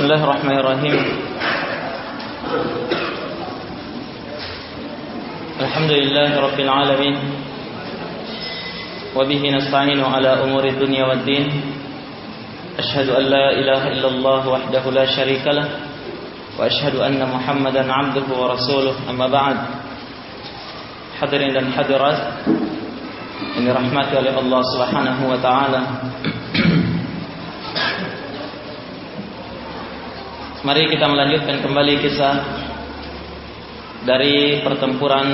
بسم الله الرحمن الرحيم. الحمد لله رب العالمين. وبه نستعين على أمور الدنيا والدين. أشهد أن لا إله إلا الله وحده لا شريك له. وأشهد أن محمدا عبده ورسوله. أما بعد. Hadirin dan hadirat Ini rahmati oleh wa ta'ala Mari kita melanjutkan kembali kisah Dari pertempuran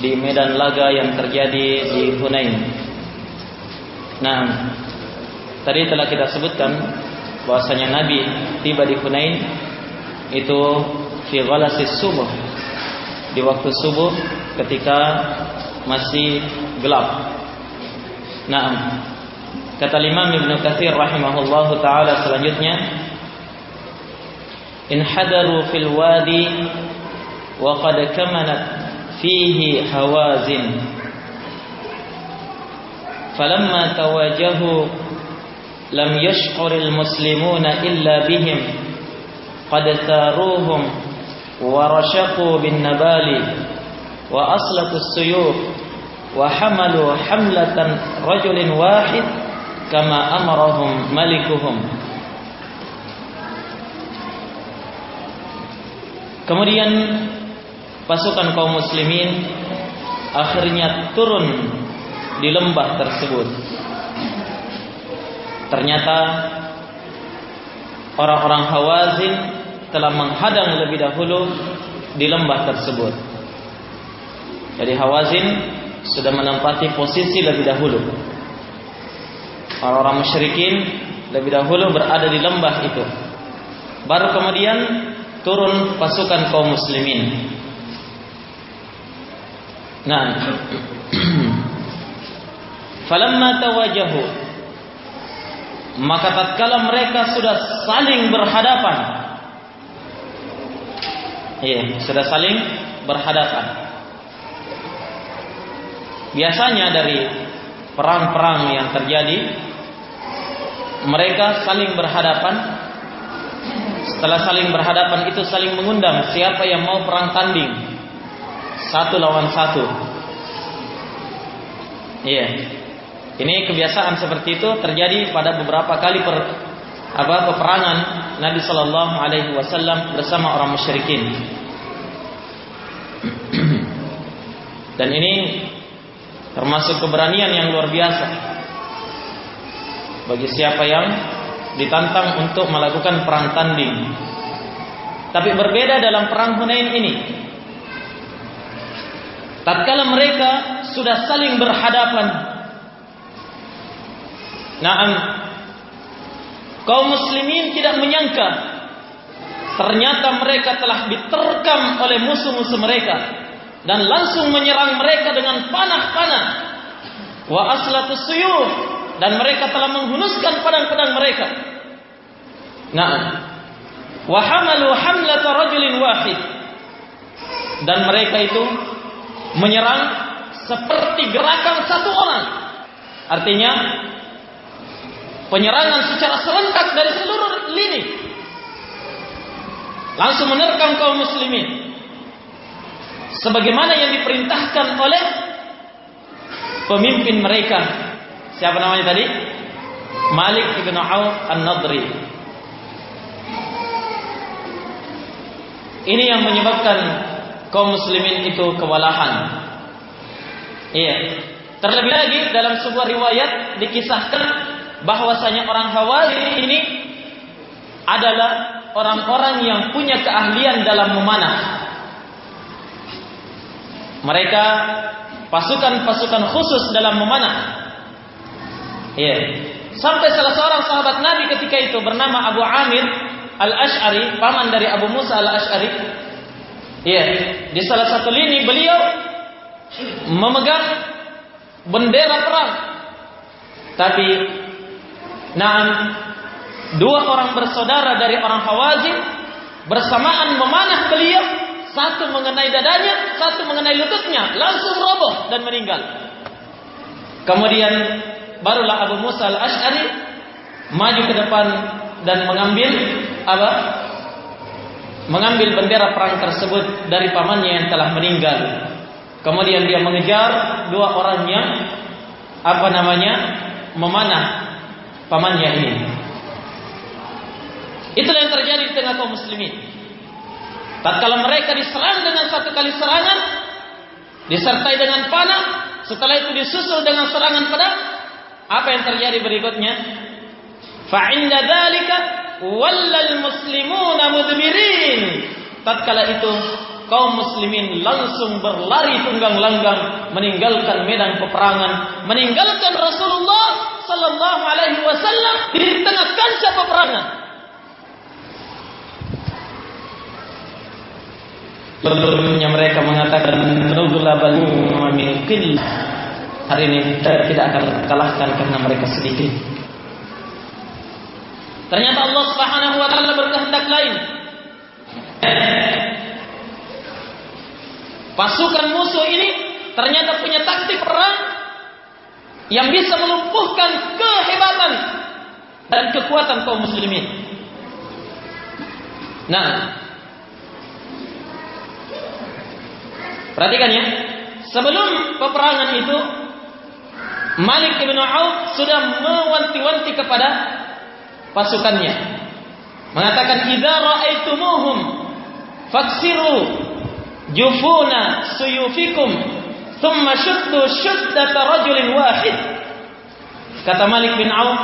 Di medan laga yang terjadi di Hunain Nah Tadi telah kita sebutkan bahwasanya Nabi tiba di Hunain Itu Fi ghalasis subuh di waktu subuh ketika masih gelap. Naam. Kata Imam Ibn Katsir rahimahullahu taala selanjutnya انحدروا في الوادي وقد كمنت فيه هوازن فلما تواجهوا لم يشعر المسلمون إلا بهم. قد ثاروهم ورشقوا بالنبال وأصلقوا السيوف وحملوا حملة رجل واحد كما أمرهم ملكهم. Kemudian pasukan kaum muslimin akhirnya turun di lembah tersebut. Ternyata orang-orang Hawazin telah menghadang lebih dahulu di lembah tersebut. Jadi Hawazin sudah menempati posisi lebih dahulu. Orang-orang musyrikin lebih dahulu berada di lembah itu. Baru kemudian turun pasukan kaum muslimin. Nah, falamma tawajahu maka tatkala mereka sudah saling berhadapan Iya, sudah saling berhadapan. Biasanya dari perang-perang yang terjadi mereka saling berhadapan setelah saling berhadapan itu saling mengundang siapa yang mau perang tanding. Satu lawan satu. Iya. Ini kebiasaan seperti itu terjadi pada beberapa kali per, apa peperangan Nabi Sallallahu Alaihi Wasallam bersama orang musyrikin. Dan ini termasuk keberanian yang luar biasa bagi siapa yang ditantang untuk melakukan perang tanding. Tapi berbeda dalam perang Hunain ini. Tatkala mereka sudah saling berhadapan, Naam kaum muslimin tidak menyangka ternyata mereka telah diterkam oleh musuh-musuh mereka dan langsung menyerang mereka dengan panah-panah wa aslatus suyuf dan mereka telah menghunuskan pedang-pedang mereka na'am wa hamalu hamlata rajulin wahid dan mereka itu menyerang seperti gerakan satu orang artinya penyerangan secara serentak dari seluruh lini. Langsung menerkam kaum muslimin. Sebagaimana yang diperintahkan oleh pemimpin mereka. Siapa namanya tadi? Malik ibn Auf an-Nadri. Ini yang menyebabkan kaum muslimin itu kewalahan. Iya. Terlebih lagi dalam sebuah riwayat dikisahkan bahwasanya orang Hawazin ini adalah orang-orang yang punya keahlian dalam memanah. Mereka pasukan-pasukan khusus dalam memanah. Ya. Sampai salah seorang sahabat Nabi ketika itu bernama Abu Amir Al-Ash'ari, paman dari Abu Musa Al-Ash'ari. Ya, di salah satu lini beliau memegang bendera perang. Tapi Nah, dua orang bersaudara dari orang Hawazin bersamaan memanah beliau, satu mengenai dadanya, satu mengenai lututnya, langsung roboh dan meninggal. Kemudian barulah Abu Musa al-Ash'ari maju ke depan dan mengambil apa? Mengambil bendera perang tersebut dari pamannya yang telah meninggal. Kemudian dia mengejar dua orang yang apa namanya? memanah pamannya ini. Itulah yang terjadi di tengah kaum muslimin. Tatkala mereka diserang dengan satu kali serangan, disertai dengan panah, setelah itu disusul dengan serangan pedang, apa yang terjadi berikutnya? Fa'inda dzalika wallal muslimuna mudbirin. Tatkala itu kaum muslimin langsung berlari tunggang langgang meninggalkan medan peperangan, meninggalkan Rasulullah sallallahu alaihi wasallam di tengah kancah peperangan. Sebelumnya mereka mengatakan Nughlabal min Hari ini kita tidak akan kalahkan karena mereka sedikit. Ternyata Allah Subhanahu wa taala berkehendak lain. Pasukan musuh ini ternyata punya taktik perang yang bisa melumpuhkan kehebatan dan kekuatan kaum muslimin. Nah, perhatikan ya, sebelum peperangan itu Malik bin Auf sudah mewanti-wanti kepada pasukannya. Mengatakan idza ra'aitumuhum faksiru jufuna suyufikum thumma shuddu shuddata rajulin wahid. Kata Malik bin Auf,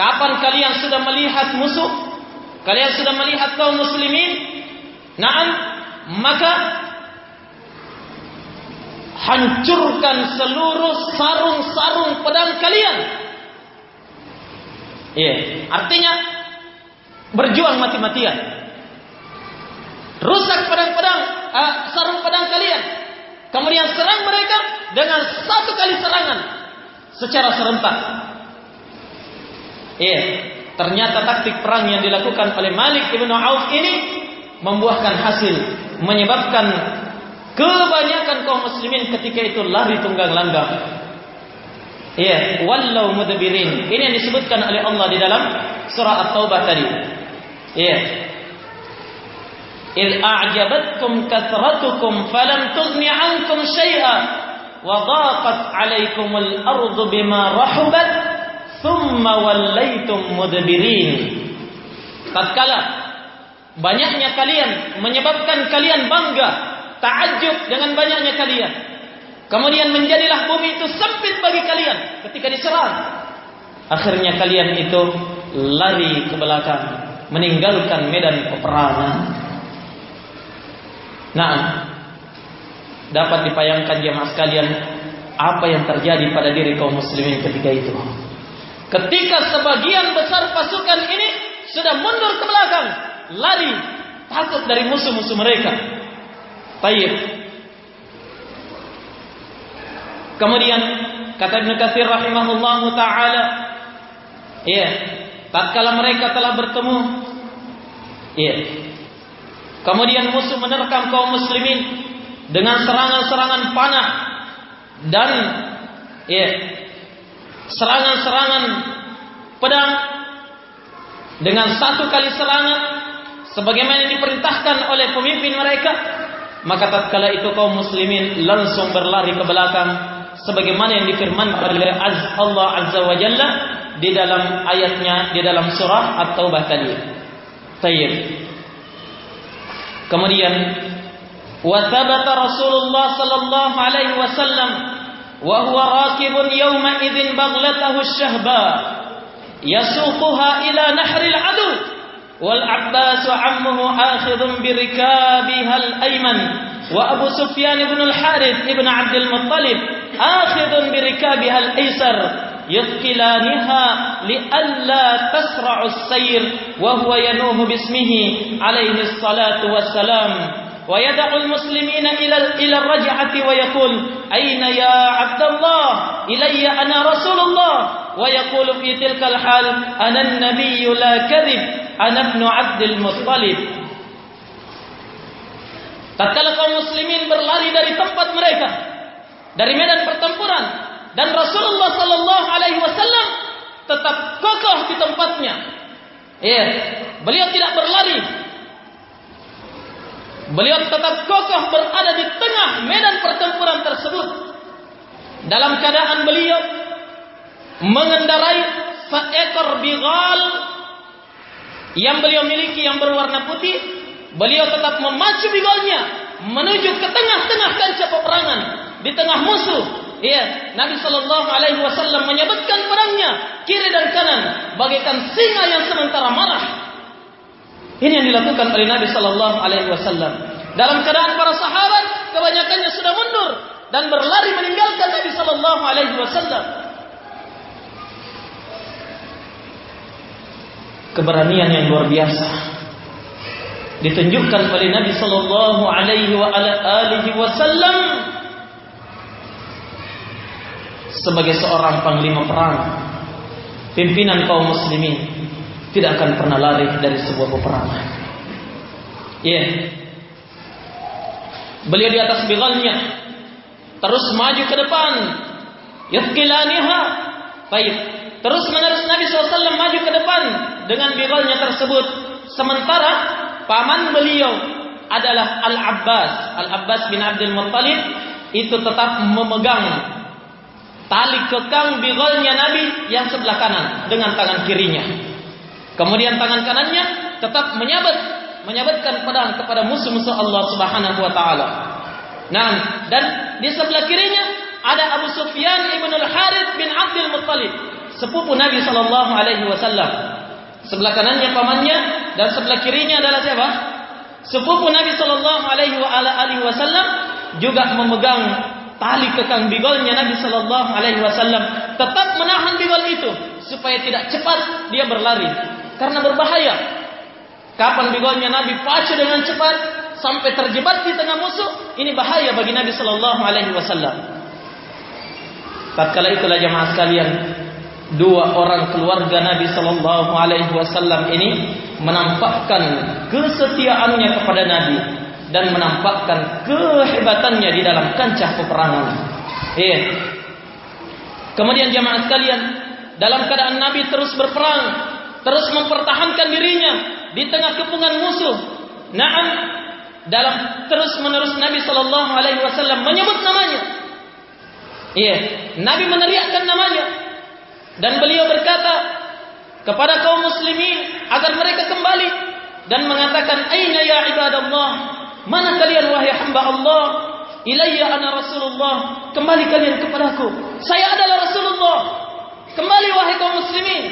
kapan kalian sudah melihat musuh? Kalian sudah melihat kaum muslimin? Naam, maka hancurkan seluruh sarung-sarung pedang kalian. Iya, artinya berjuang mati-matian. Rusak pedang-pedang, uh, sarung pedang kalian. Kemudian serang mereka dengan satu kali serangan secara serentak. Iya, ternyata taktik perang yang dilakukan oleh Malik bin Auf ini membuahkan hasil, menyebabkan Kebanyakan kaum muslimin ketika itu lari tunggang langgang. Ya, wallau mudbirin. Ini yang disebutkan oleh Allah di dalam surah At-Taubah tadi. Ya. Il a'jabatkum kathratukum falam tughni 'ankum shay'a wa dhaqat 'alaykumul ardu bima rahabat thumma wallaytum mudbirin. Tatkala banyaknya kalian menyebabkan kalian bangga Ta'ajub dengan banyaknya kalian. Kemudian menjadilah bumi itu sempit bagi kalian ketika diserang. Akhirnya kalian itu lari ke belakang, meninggalkan medan peperangan. Nah, dapat dipayangkan jemaah sekalian apa yang terjadi pada diri kaum muslimin ketika itu. Ketika sebagian besar pasukan ini sudah mundur ke belakang, lari takut dari musuh-musuh mereka. Baik. Kemudian kata Ibnu Katsir rahimahullah taala, ya, tatkala mereka telah bertemu, ya. Kemudian musuh menerkam kaum muslimin dengan serangan-serangan panah dan ya, serangan-serangan pedang dengan satu kali serangan sebagaimana diperintahkan oleh pemimpin mereka maka tatkala itu kaum muslimin langsung berlari ke belakang sebagaimana yang difirmankan oleh Allah Azza wa Jalla di dalam ayatnya di dalam surah At-Taubah tadi. Tayyib. Kemudian wa thabata Rasulullah sallallahu alaihi wasallam wa huwa rakibun yawma idzin baghlatahu ash-shahba yasuquha ila nahril adu والعباس عمه آخذ بركابها الأيمن وأبو سفيان بن الحارث ابن عبد المطلب آخذ بركابها الأيسر يثقلانها لئلا تسرع السير وهو ينوه باسمه عليه الصلاة والسلام. ويدع المسلمين إلى إلى الرجعة ويقول أين يا عبد الله؟ إلي أنا رسول الله. ويقول في تلك الحال أنا النبي لا كذب. Anak bin Abdul Muttalib. Tatkala kaum muslimin berlari dari tempat mereka dari medan pertempuran dan Rasulullah sallallahu alaihi wasallam tetap kokoh di tempatnya. Ya, beliau tidak berlari. Beliau tetap kokoh berada di tengah medan pertempuran tersebut. Dalam keadaan beliau mengendarai seekor bigal yang beliau miliki yang berwarna putih, beliau tetap memacu bigalnya menuju ke tengah-tengah kancah peperangan di tengah musuh. Ya, Nabi sallallahu alaihi wasallam menyebutkan pedangnya kiri dan kanan bagaikan singa yang sementara marah. Ini yang dilakukan oleh Nabi sallallahu alaihi wasallam. Dalam keadaan para sahabat kebanyakannya sudah mundur dan berlari meninggalkan Nabi sallallahu alaihi wasallam. Keberanian yang luar biasa. Ditunjukkan oleh Nabi sallallahu alaihi wasallam sebagai seorang panglima perang. Pimpinan kaum muslimin tidak akan pernah lari dari sebuah peperangan. Ya. Yeah. beliau di atas bigalnya terus maju ke depan. Yathqilaniha baik terus menerus Nabi SAW maju ke depan dengan bigalnya tersebut. Sementara paman beliau adalah Al-Abbas. Al-Abbas bin Abdul Muttalib itu tetap memegang tali kekang bigolnya Nabi yang sebelah kanan dengan tangan kirinya. Kemudian tangan kanannya tetap menyabet menyabetkan pedang kepada musuh-musuh Allah Subhanahu wa taala. Nah dan di sebelah kirinya ada Abu Sufyan ibn al-Harith bin Abdul Muttalib sepupu Nabi sallallahu alaihi wasallam Sebelah kanannya pamannya dan sebelah kirinya adalah siapa? Sepupu Nabi sallallahu alaihi wasallam juga memegang tali kekang bigolnya Nabi sallallahu alaihi wasallam tetap menahan bigol itu supaya tidak cepat dia berlari karena berbahaya. Kapan bigolnya Nabi pacu dengan cepat sampai terjebak di tengah musuh, ini bahaya bagi Nabi sallallahu alaihi wasallam. Tatkala itulah jemaah sekalian, dua orang keluarga Nabi sallallahu alaihi wasallam ini menampakkan kesetiaannya kepada Nabi dan menampakkan kehebatannya di dalam kancah peperangan. Eh. Kemudian jemaah sekalian, dalam keadaan Nabi terus berperang, terus mempertahankan dirinya di tengah kepungan musuh. Naam, dalam terus-menerus Nabi sallallahu alaihi wasallam menyebut namanya. Iya, Nabi meneriakkan namanya dan beliau berkata kepada kaum muslimin agar mereka kembali dan mengatakan aina ya ibadallah? Mana kalian wahai hamba Allah? Ilayya ana rasulullah. Kembali kalian kepadaku. Saya adalah rasulullah. Kembali wahai kaum muslimin.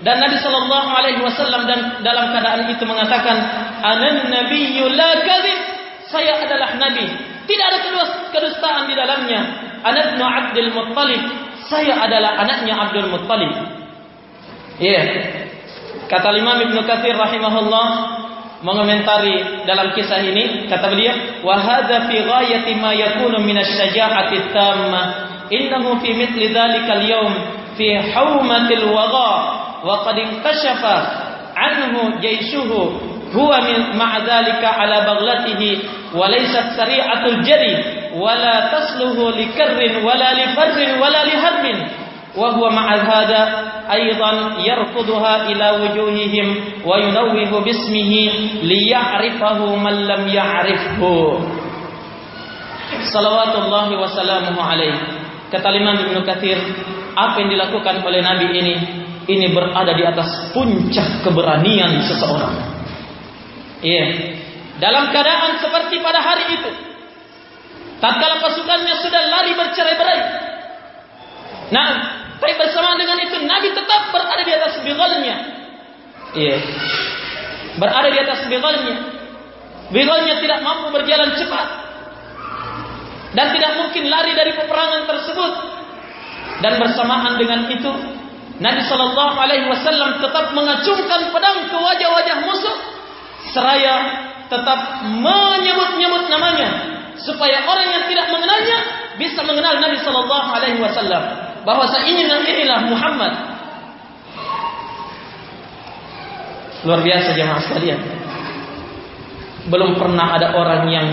Dan Nabi sallallahu alaihi wasallam dan dalam keadaan itu mengatakan anan nabiyyu la kadzib saya adalah nabi. Tidak ada kedustaan di dalamnya. Ana ibnu abdul muttalib saya adalah anaknya Abdul Muttalib. Iya. Yeah. Kata Imam Ibn Kathir rahimahullah mengomentari dalam kisah ini kata beliau wa hadza fi ghayati ma yakunu min asy-syaja'ati at-tamma innahu fi mithli dhalika al-yawm fi hawmatil wagha wa qad inkashafa anhu jayshuhu huwa min ma'dzalika ala baghlatihi wa laysat sari'atul jari wala tasluhu likarrin wala lifarrin wala liharbin wa huwa ma'dzada aidan yarkuduha ila wujuhihim wa yunawwihu bismihi liya'rifahu man lam ya'rifhu. Salawatullahi wa salamuhu alaihi. Kata Liman Ibn Kathir Apa yang dilakukan oleh Nabi ini? Ini berada di atas puncak keberanian seseorang iya dalam keadaan seperti pada hari itu Tatkala pasukannya sudah lari bercerai-berai. Nah, tapi bersama dengan itu Nabi tetap berada di atas bighalnya. Iya. Berada di atas bighalnya. Bighalnya tidak mampu berjalan cepat. Dan tidak mungkin lari dari peperangan tersebut. Dan bersamaan dengan itu, Nabi sallallahu alaihi wasallam tetap mengacungkan pedang ke wajah-wajah musuh seraya tetap menyebut-nyebut namanya supaya orang yang tidak mengenalnya bisa mengenal Nabi sallallahu alaihi wasallam bahwa inilah inilah Muhammad. Luar biasa jemaah sekalian. Belum pernah ada orang yang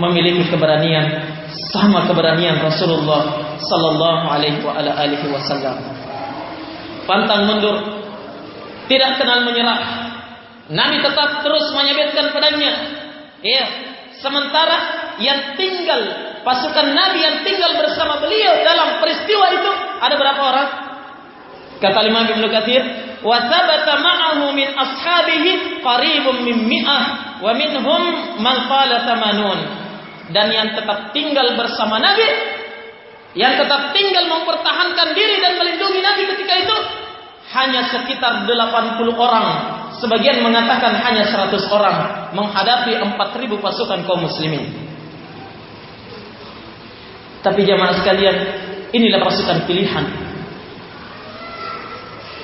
memiliki keberanian sama keberanian Rasulullah sallallahu alaihi wasallam. Pantang mundur tidak kenal menyerah. Nabi tetap terus menyabitkan pedangnya. Ya, sementara yang tinggal pasukan Nabi yang tinggal bersama beliau dalam peristiwa itu ada berapa orang? Kata Imam Ibnu Katsir, wa thabata ma'ahu min ashabihi qaribun min mi'ah wa minhum man qala tamanun. Dan yang tetap tinggal bersama Nabi, yang tetap tinggal mempertahankan diri dan melindungi Nabi ketika itu hanya sekitar 80 orang. Sebagian mengatakan hanya 100 orang menghadapi 4000 pasukan kaum muslimin. Tapi jamaah sekalian, inilah pasukan pilihan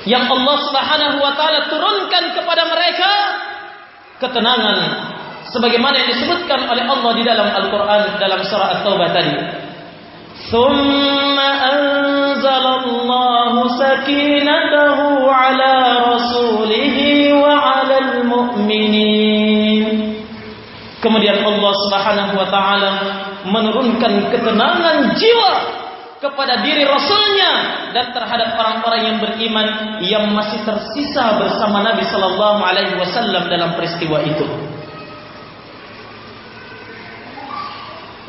yang Allah Subhanahu wa taala turunkan kepada mereka ketenangan sebagaimana yang disebutkan oleh Allah di dalam Al-Qur'an dalam surah At-Taubah tadi. Thumma anzalallahu sakinatahu ala 'alal mu'minin. Kemudian Allah Subhanahu wa taala menurunkan ketenangan jiwa kepada diri Rasulnya dan terhadap orang-orang yang beriman yang masih tersisa bersama Nabi Sallallahu Alaihi Wasallam dalam peristiwa itu.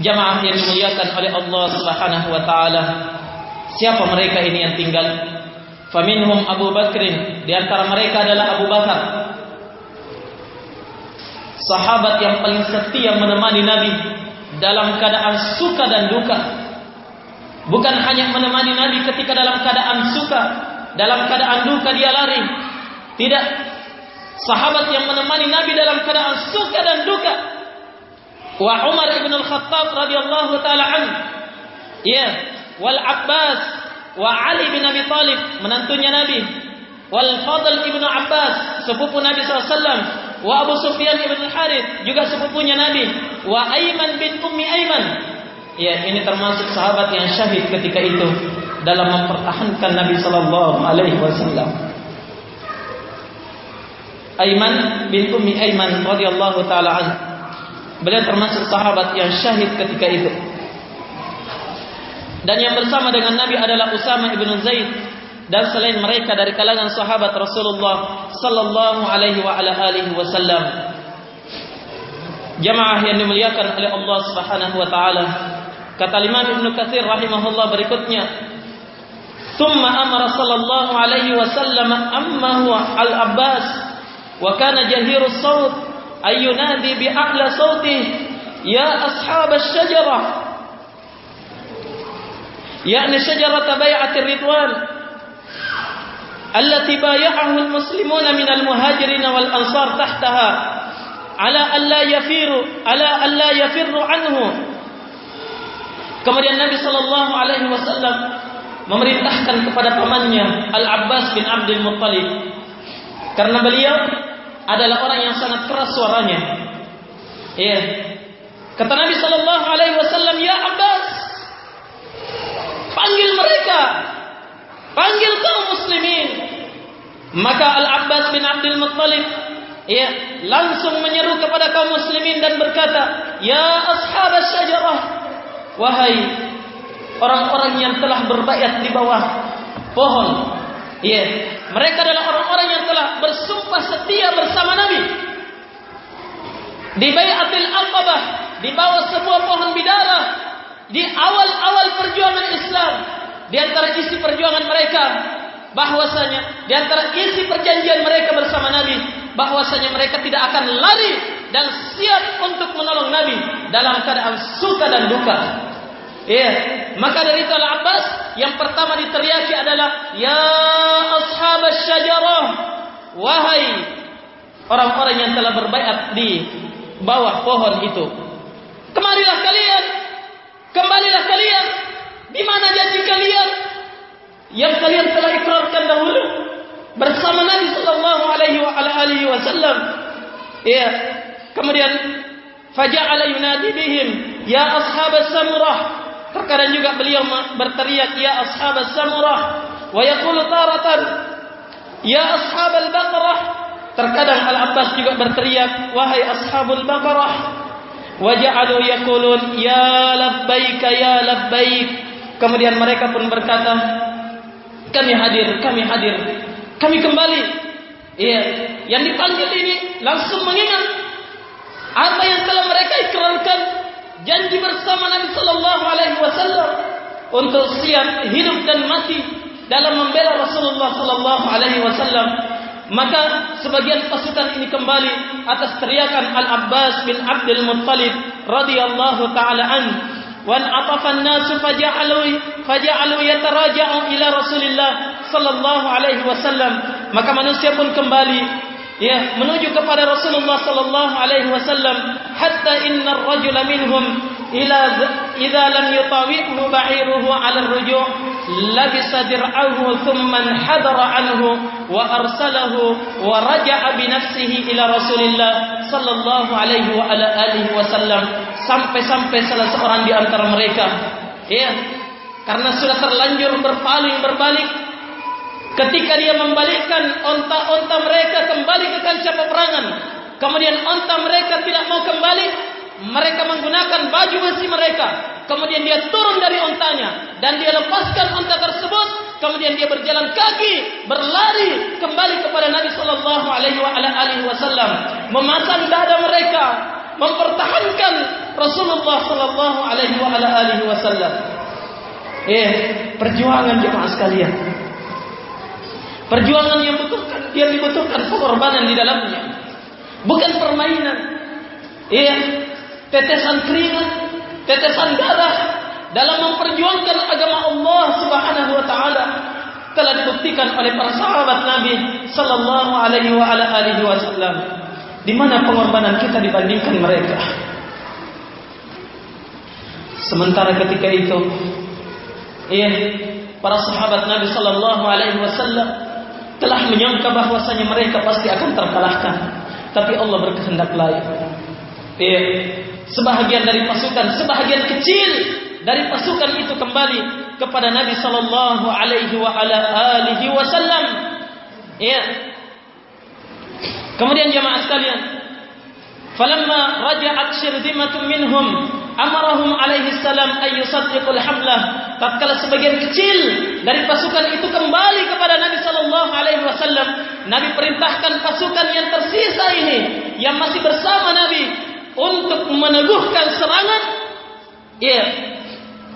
Jamaah yang dimuliakan oleh Allah Subhanahu Wa Taala, siapa mereka ini yang tinggal? Faminhum Abu Bakrin, di antara mereka adalah Abu Bakar, sahabat yang paling setia menemani Nabi dalam keadaan suka dan duka Bukan hanya menemani Nabi ketika dalam keadaan suka, dalam keadaan duka dia lari. Tidak. Sahabat yang menemani Nabi dalam keadaan suka dan duka. Wa Umar ibn al-Khattab radhiyallahu taala an. Ya, wal Abbas wa Ali bin Abi Talib menantunya Nabi. Wal Fadl ibn Abbas sepupu Nabi SAW. Wa Abu Sufyan ibn al-Harith juga sepupunya Nabi. Wa Aiman bin Ummi Aiman Ya, ini termasuk sahabat yang syahid ketika itu dalam mempertahankan Nabi sallallahu alaihi wasallam. Aiman bin Ummi Aiman radhiyallahu taala an. Beliau termasuk sahabat yang syahid ketika itu. Dan yang bersama dengan Nabi adalah Usama ibn Zaid dan selain mereka dari kalangan sahabat Rasulullah sallallahu alaihi wa ala alihi wasallam. Jamaah yang dimuliakan oleh Allah Subhanahu wa taala, Kata Imam Ibn Kathir rahimahullah berikutnya. Thumma amara sallallahu alaihi wasallam ammahu al-Abbas wa kana jahiru as-saut ay yunadi bi a'la sautih ya ashab asy-syajarah يعني شجرة بيعة الرضوان التي بايعه المسلمون من المهاجرين والأنصار تحتها على أن لا يفيروا على أن لا يفروا عنه Kemudian Nabi sallallahu alaihi wasallam memerintahkan kepada pamannya Al Abbas bin Abdul Muttalib karena beliau adalah orang yang sangat keras suaranya. Ya. Kata Nabi sallallahu alaihi wasallam, "Ya Abbas, panggil mereka. Panggil kaum muslimin." Maka Al Abbas bin Abdul Muttalib ya, langsung menyeru kepada kaum muslimin dan berkata, "Ya ashab asy-syajarah, Wahai orang-orang yang telah berbayat di bawah pohon. Ya, mereka adalah orang-orang yang telah bersumpah setia bersama Nabi. Di Bayatul Aqabah, di bawah sebuah pohon bidara, di awal-awal perjuangan Islam, di antara isi perjuangan mereka bahwasanya di antara isi perjanjian mereka bersama Nabi bahwasanya mereka tidak akan lari dan siap untuk menolong Nabi dalam keadaan suka dan duka. Ya, maka dari itu Al-Abbas yang pertama diteriaki adalah ya ashab syajarah wahai orang-orang yang telah berbaiat di bawah pohon itu. Kemarilah kalian. Kembalilah kalian. Di mana janji kalian yang kalian telah ikrarkan dahulu bersama Nabi sallallahu alaihi wasallam. Ya. Kemudian faja'ala yunadi bihim ya ashab samurah Terkadang juga beliau berteriak ya ashab samurah wa yaqulu taratan ya ashab al-baqarah. Terkadang Al-Abbas juga berteriak wahai ashabul baqarah. Wa ja'alu yaqulun ya labbaik ya labbaik. Kemudian mereka pun berkata kami hadir, kami hadir. Kami kembali Iya, yang dipanggil ini langsung mengingat apa yang telah mereka ikrarkan janji bersama Nabi sallallahu alaihi wasallam untuk siap hidup dan mati dalam membela Rasulullah sallallahu alaihi wasallam maka sebagian pasukan ini kembali atas teriakan Al-Abbas bin Abdul Muttalib radhiyallahu taala an wan atafan nas faja'alu faja'alu ila Rasulillah sallallahu alaihi wasallam. Maka manusia pun kembali ya menuju kepada Rasulullah sallallahu alaihi wasallam hatta innar rajula minhum ila idza lam yutawihu ba'iruhu 'ala ar-ruju' labisa dir'ahu thumma hadara anhu wa arsalahu wa raja'a bi nafsihi ila Rasulillah sallallahu alaihi wa ala alihi wasallam. Sampai-sampai salah seorang di antara mereka. Ya karena sudah terlanjur berpaling berbalik Ketika dia membalikkan onta-onta mereka kembali ke kancah peperangan, kemudian onta mereka tidak mau kembali, mereka menggunakan baju besi mereka. Kemudian dia turun dari ontanya dan dia lepaskan onta tersebut. Kemudian dia berjalan kaki, berlari kembali kepada Nabi Sallallahu Alaihi Wasallam, memasang dada mereka, mempertahankan Rasulullah Sallallahu Alaihi Wasallam. Eh, perjuangan jemaah sekalian. Perjuangan yang butuhkan, yang dibutuhkan pengorbanan di dalamnya. Bukan permainan. Iya, tetesan keringat, tetesan darah dalam memperjuangkan agama Allah Subhanahu wa taala telah dibuktikan oleh para sahabat Nabi sallallahu alaihi wa ala alihi wasallam. Di mana pengorbanan kita dibandingkan mereka? Sementara ketika itu, iya, para sahabat Nabi sallallahu alaihi wasallam telah menyangka bahwasanya mereka pasti akan terkalahkan. Tapi Allah berkehendak lain. Ya sebahagian dari pasukan sebahagian kecil dari pasukan itu kembali kepada Nabi sallallahu alaihi wa ala alihi wasallam. Ya kemudian jemaah sekalian falamma raja'at shirdimatun minhum amarahum alaihi salam ay yusaddiqul hamlah. Tatkala sebagian kecil dari pasukan itu kembali kepada Nabi sallallahu alaihi wasallam Nabi perintahkan pasukan yang tersisa ini yang masih bersama Nabi untuk meneguhkan serangan. Ya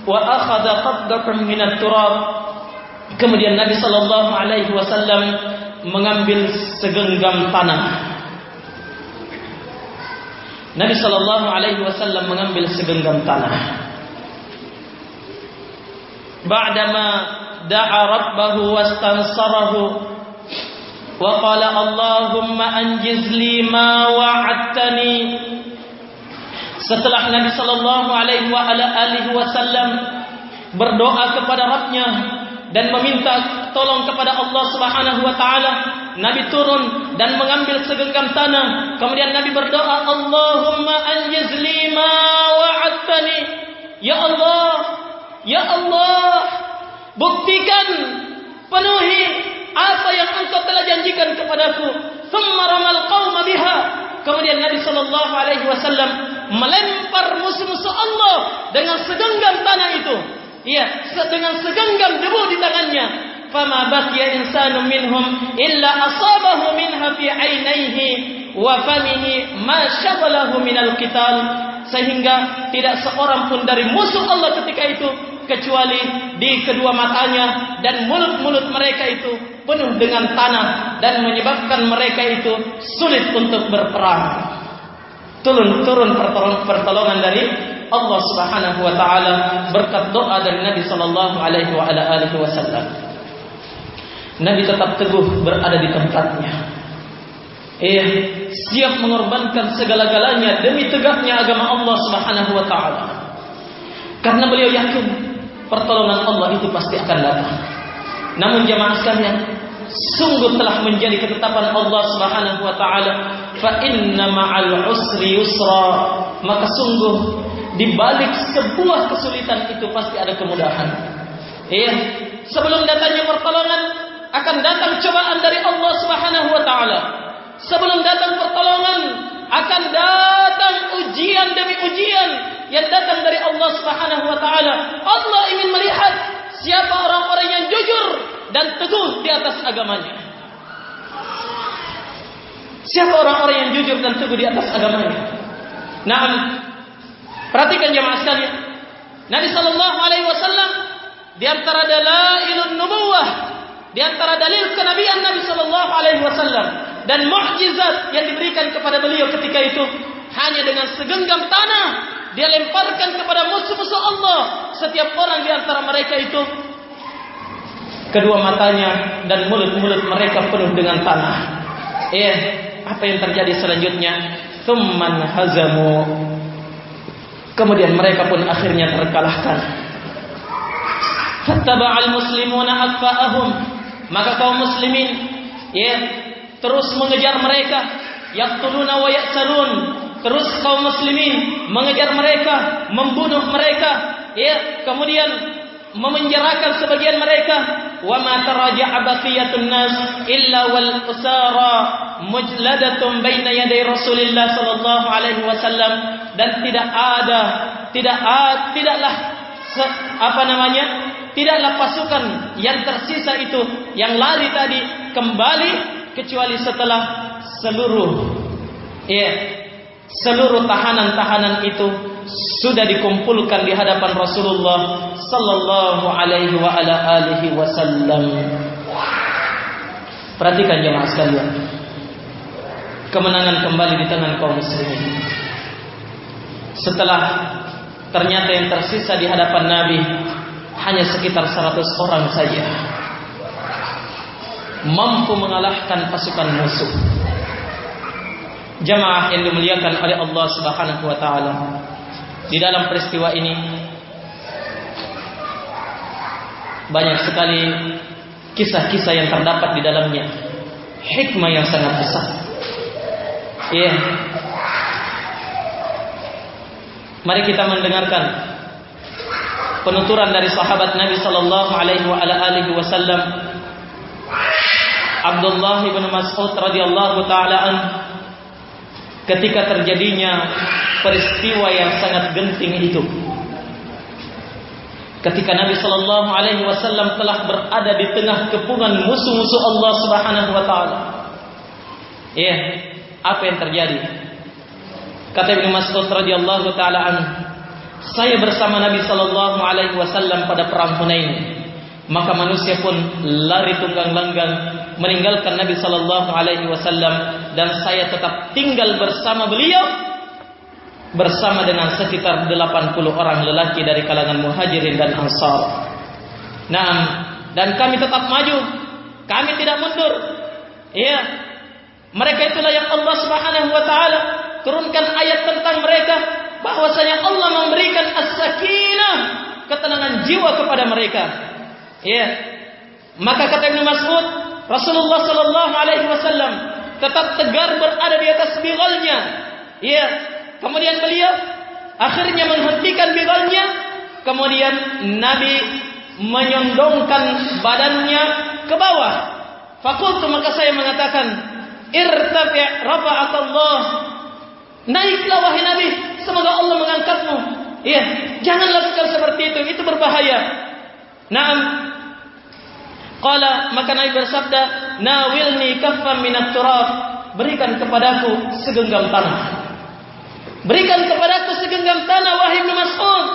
wa akhadha qabdatan min at-turab kemudian Nabi sallallahu alaihi wasallam mengambil segenggam tanah Nabi sallallahu alaihi wasallam mengambil segenggam tanah. Ba'dama da'a rabbahu wastansarahu wa qala Allahumma anjiz li ma wa'adtani. Setelah Nabi sallallahu alaihi wa alihi wasallam berdoa kepada Rabbnya dan meminta tolong kepada Allah Subhanahu wa taala Nabi turun dan mengambil segenggam tanah. Kemudian Nabi berdoa, Allahumma anjiz lima wa'adtani. Ya Allah, Ya Allah, buktikan, penuhi apa yang engkau telah janjikan kepadaku. Thumma ramal qawma biha. Kemudian Nabi sallallahu alaihi wasallam melempar musuh-musuh Allah dengan segenggam tanah itu. Iya, dengan segenggam debu di tangannya. Fama baqiya insanu minhum illa asabahu minha fi aynayhi wa famihi ma shaghalahu min al-qital sehingga tidak seorang pun dari musuh Allah ketika itu kecuali di kedua matanya dan mulut-mulut mereka itu penuh dengan tanah dan menyebabkan mereka itu sulit untuk berperang. Turun turun pertolongan dari Allah Subhanahu wa taala berkat doa dari Nabi sallallahu alaihi wasallam Nabi tetap teguh berada di tempatnya. Eh, siap mengorbankan segala-galanya demi tegaknya agama Allah Subhanahu wa taala. Karena beliau yakin pertolongan Allah itu pasti akan datang. Namun jemaah sekalian, sungguh telah menjadi ketetapan Allah Subhanahu wa taala, fa inna ma'al usri yusra. Maka sungguh di balik sebuah kesulitan itu pasti ada kemudahan. Eh, sebelum datangnya pertolongan akan datang cobaan dari Allah Subhanahu wa taala. Sebelum datang pertolongan, akan datang ujian demi ujian yang datang dari Allah Subhanahu wa taala. Allah ingin melihat siapa orang-orang yang jujur dan teguh di atas agamanya. Siapa orang-orang yang jujur dan teguh di atas agamanya? Nah, perhatikan jemaah sekalian. Nabi sallallahu alaihi wasallam di antara dalailun nubuwah, di antara dalil kenabian Nabi sallallahu alaihi wasallam dan mukjizat yang diberikan kepada beliau ketika itu hanya dengan segenggam tanah dia lemparkan kepada musuh-musuh Allah setiap orang di antara mereka itu kedua matanya dan mulut-mulut mereka penuh dengan tanah. Eh, apa yang terjadi selanjutnya? Thumman hazamu. Kemudian mereka pun akhirnya terkalahkan. Fattaba'al muslimuna akfa'ahum. Maka kaum muslimin ya, terus mengejar mereka. Yaqtuluna wa ya'sarun. Terus kaum muslimin mengejar mereka, membunuh mereka. Ya, kemudian memenjarakan sebagian mereka. Wa ma taraja'a baqiyatun nas illa wal usara mujladatun baina yaday Rasulillah sallallahu alaihi wasallam. Dan tidak ada tidak ada, tidaklah apa namanya tidaklah pasukan yang tersisa itu yang lari tadi kembali kecuali setelah seluruh. Ya seluruh tahanan-tahanan itu sudah dikumpulkan di hadapan Rasulullah sallallahu alaihi wa ala alihi wasallam. Perhatikan jemaah sekalian. Kemenangan kembali di tangan kaum muslimin. Setelah ternyata yang tersisa di hadapan Nabi hanya sekitar 100 orang saja. Mampu mengalahkan pasukan musuh. Jemaah yang dimuliakan oleh Allah Subhanahu wa taala. Di dalam peristiwa ini banyak sekali kisah-kisah yang terdapat di dalamnya. Hikmah yang sangat besar. Ya. Mari kita mendengarkan penuturan dari sahabat Nabi sallallahu alaihi wasallam Abdullah bin Mas'ud radhiyallahu taala an ketika terjadinya peristiwa yang sangat genting itu ketika Nabi sallallahu alaihi wasallam telah berada di tengah kepungan musuh-musuh Allah Subhanahu wa taala. Ya, apa yang terjadi? Kata Ibnu Mas'ud radhiyallahu taala saya bersama Nabi sallallahu alaihi wasallam pada perang Hunain. Maka manusia pun lari tunggang langgang meninggalkan Nabi sallallahu alaihi wasallam dan saya tetap tinggal bersama beliau bersama dengan sekitar 80 orang lelaki dari kalangan muhajirin dan ansar. Nah, dan kami tetap maju. Kami tidak mundur. Iya. Mereka itulah yang Allah Subhanahu wa taala turunkan ayat tentang mereka bahwasanya Allah memberikan as-sakinah, ketenangan jiwa kepada mereka. Iya. Maka kata Ibnu Mas'ud, Rasulullah sallallahu alaihi wasallam tetap tegar berada di atas bighalnya. Iya, Kemudian beliau akhirnya menghentikan bigalnya. Kemudian Nabi menyondongkan badannya ke bawah. Fakultu maka saya mengatakan, irtafi' rafa'at Allah. Naiklah wahai Nabi, semoga Allah mengangkatmu. Iya, jangan lakukan seperti itu, itu berbahaya. Naam. Qala maka Nabi bersabda, "Nawilni kaffan minat turab." Berikan kepadaku segenggam tanah. Berikan kepadaku segenggam tanah wahai Ibn Mas'ud.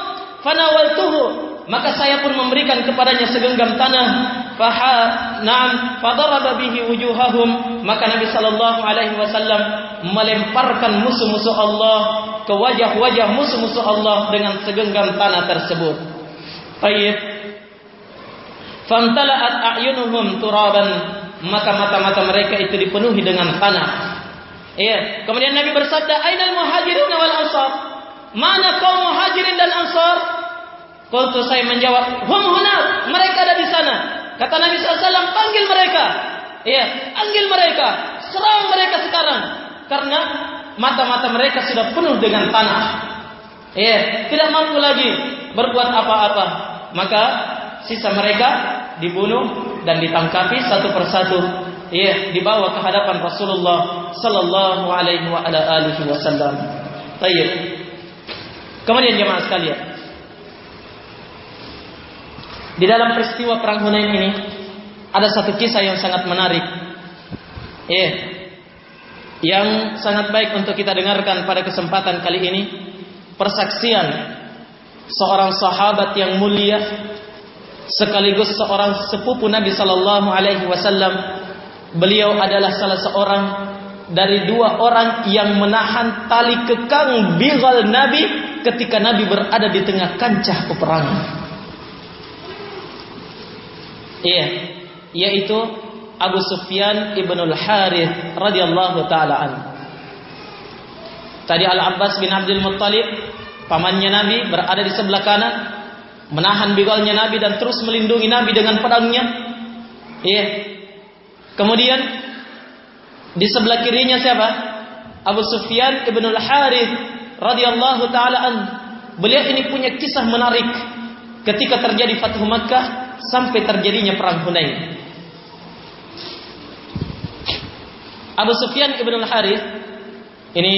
Fanawaltuhu. Maka saya pun memberikan kepadanya segenggam tanah. Faha na'am fadaraba bihi wujuhahum. Maka Nabi sallallahu alaihi wasallam melemparkan musuh-musuh Allah ke wajah-wajah musuh-musuh Allah dengan segenggam tanah tersebut. Baik. Fantala'at a'yunuhum turaban. Maka mata-mata mereka itu dipenuhi dengan tanah. Iya. Kemudian Nabi bersabda, "Ainal muhajirin wal ansar?" Mana kaum muhajirin dan ansar? Qultu saya menjawab, "Hum huna." Mereka ada di sana. Kata Nabi SAW, panggil mereka. Iya, panggil mereka. Serang mereka sekarang. Karena mata-mata mereka sudah penuh dengan tanah. Iya, tidak mampu lagi berbuat apa-apa. Maka sisa mereka dibunuh dan ditangkapi satu persatu ya dibawa ke hadapan Rasulullah sallallahu alaihi wa ala alihi wasallam. Baik. Kemudian jemaah sekalian. Di dalam peristiwa perang Hunain ini ada satu kisah yang sangat menarik. Ya. yang sangat baik untuk kita dengarkan pada kesempatan kali ini persaksian seorang sahabat yang mulia sekaligus seorang sepupu Nabi sallallahu alaihi wasallam beliau adalah salah seorang dari dua orang yang menahan tali kekang bigal Nabi ketika Nabi berada di tengah kancah peperangan iya yaitu Abu Sufyan ibnul Harith radhiyallahu taala an. Tadi Al Abbas bin Abdul Muttalib, pamannya Nabi berada di sebelah kanan, menahan bigalnya Nabi dan terus melindungi Nabi dengan pedangnya. Iya. Kemudian di sebelah kirinya siapa? Abu Sufyan ibnul Harith radhiyallahu taala an. Beliau ini punya kisah menarik ketika terjadi Fathu Makkah sampai terjadinya perang Hunain. Abu Sufyan ibn al-Harith ini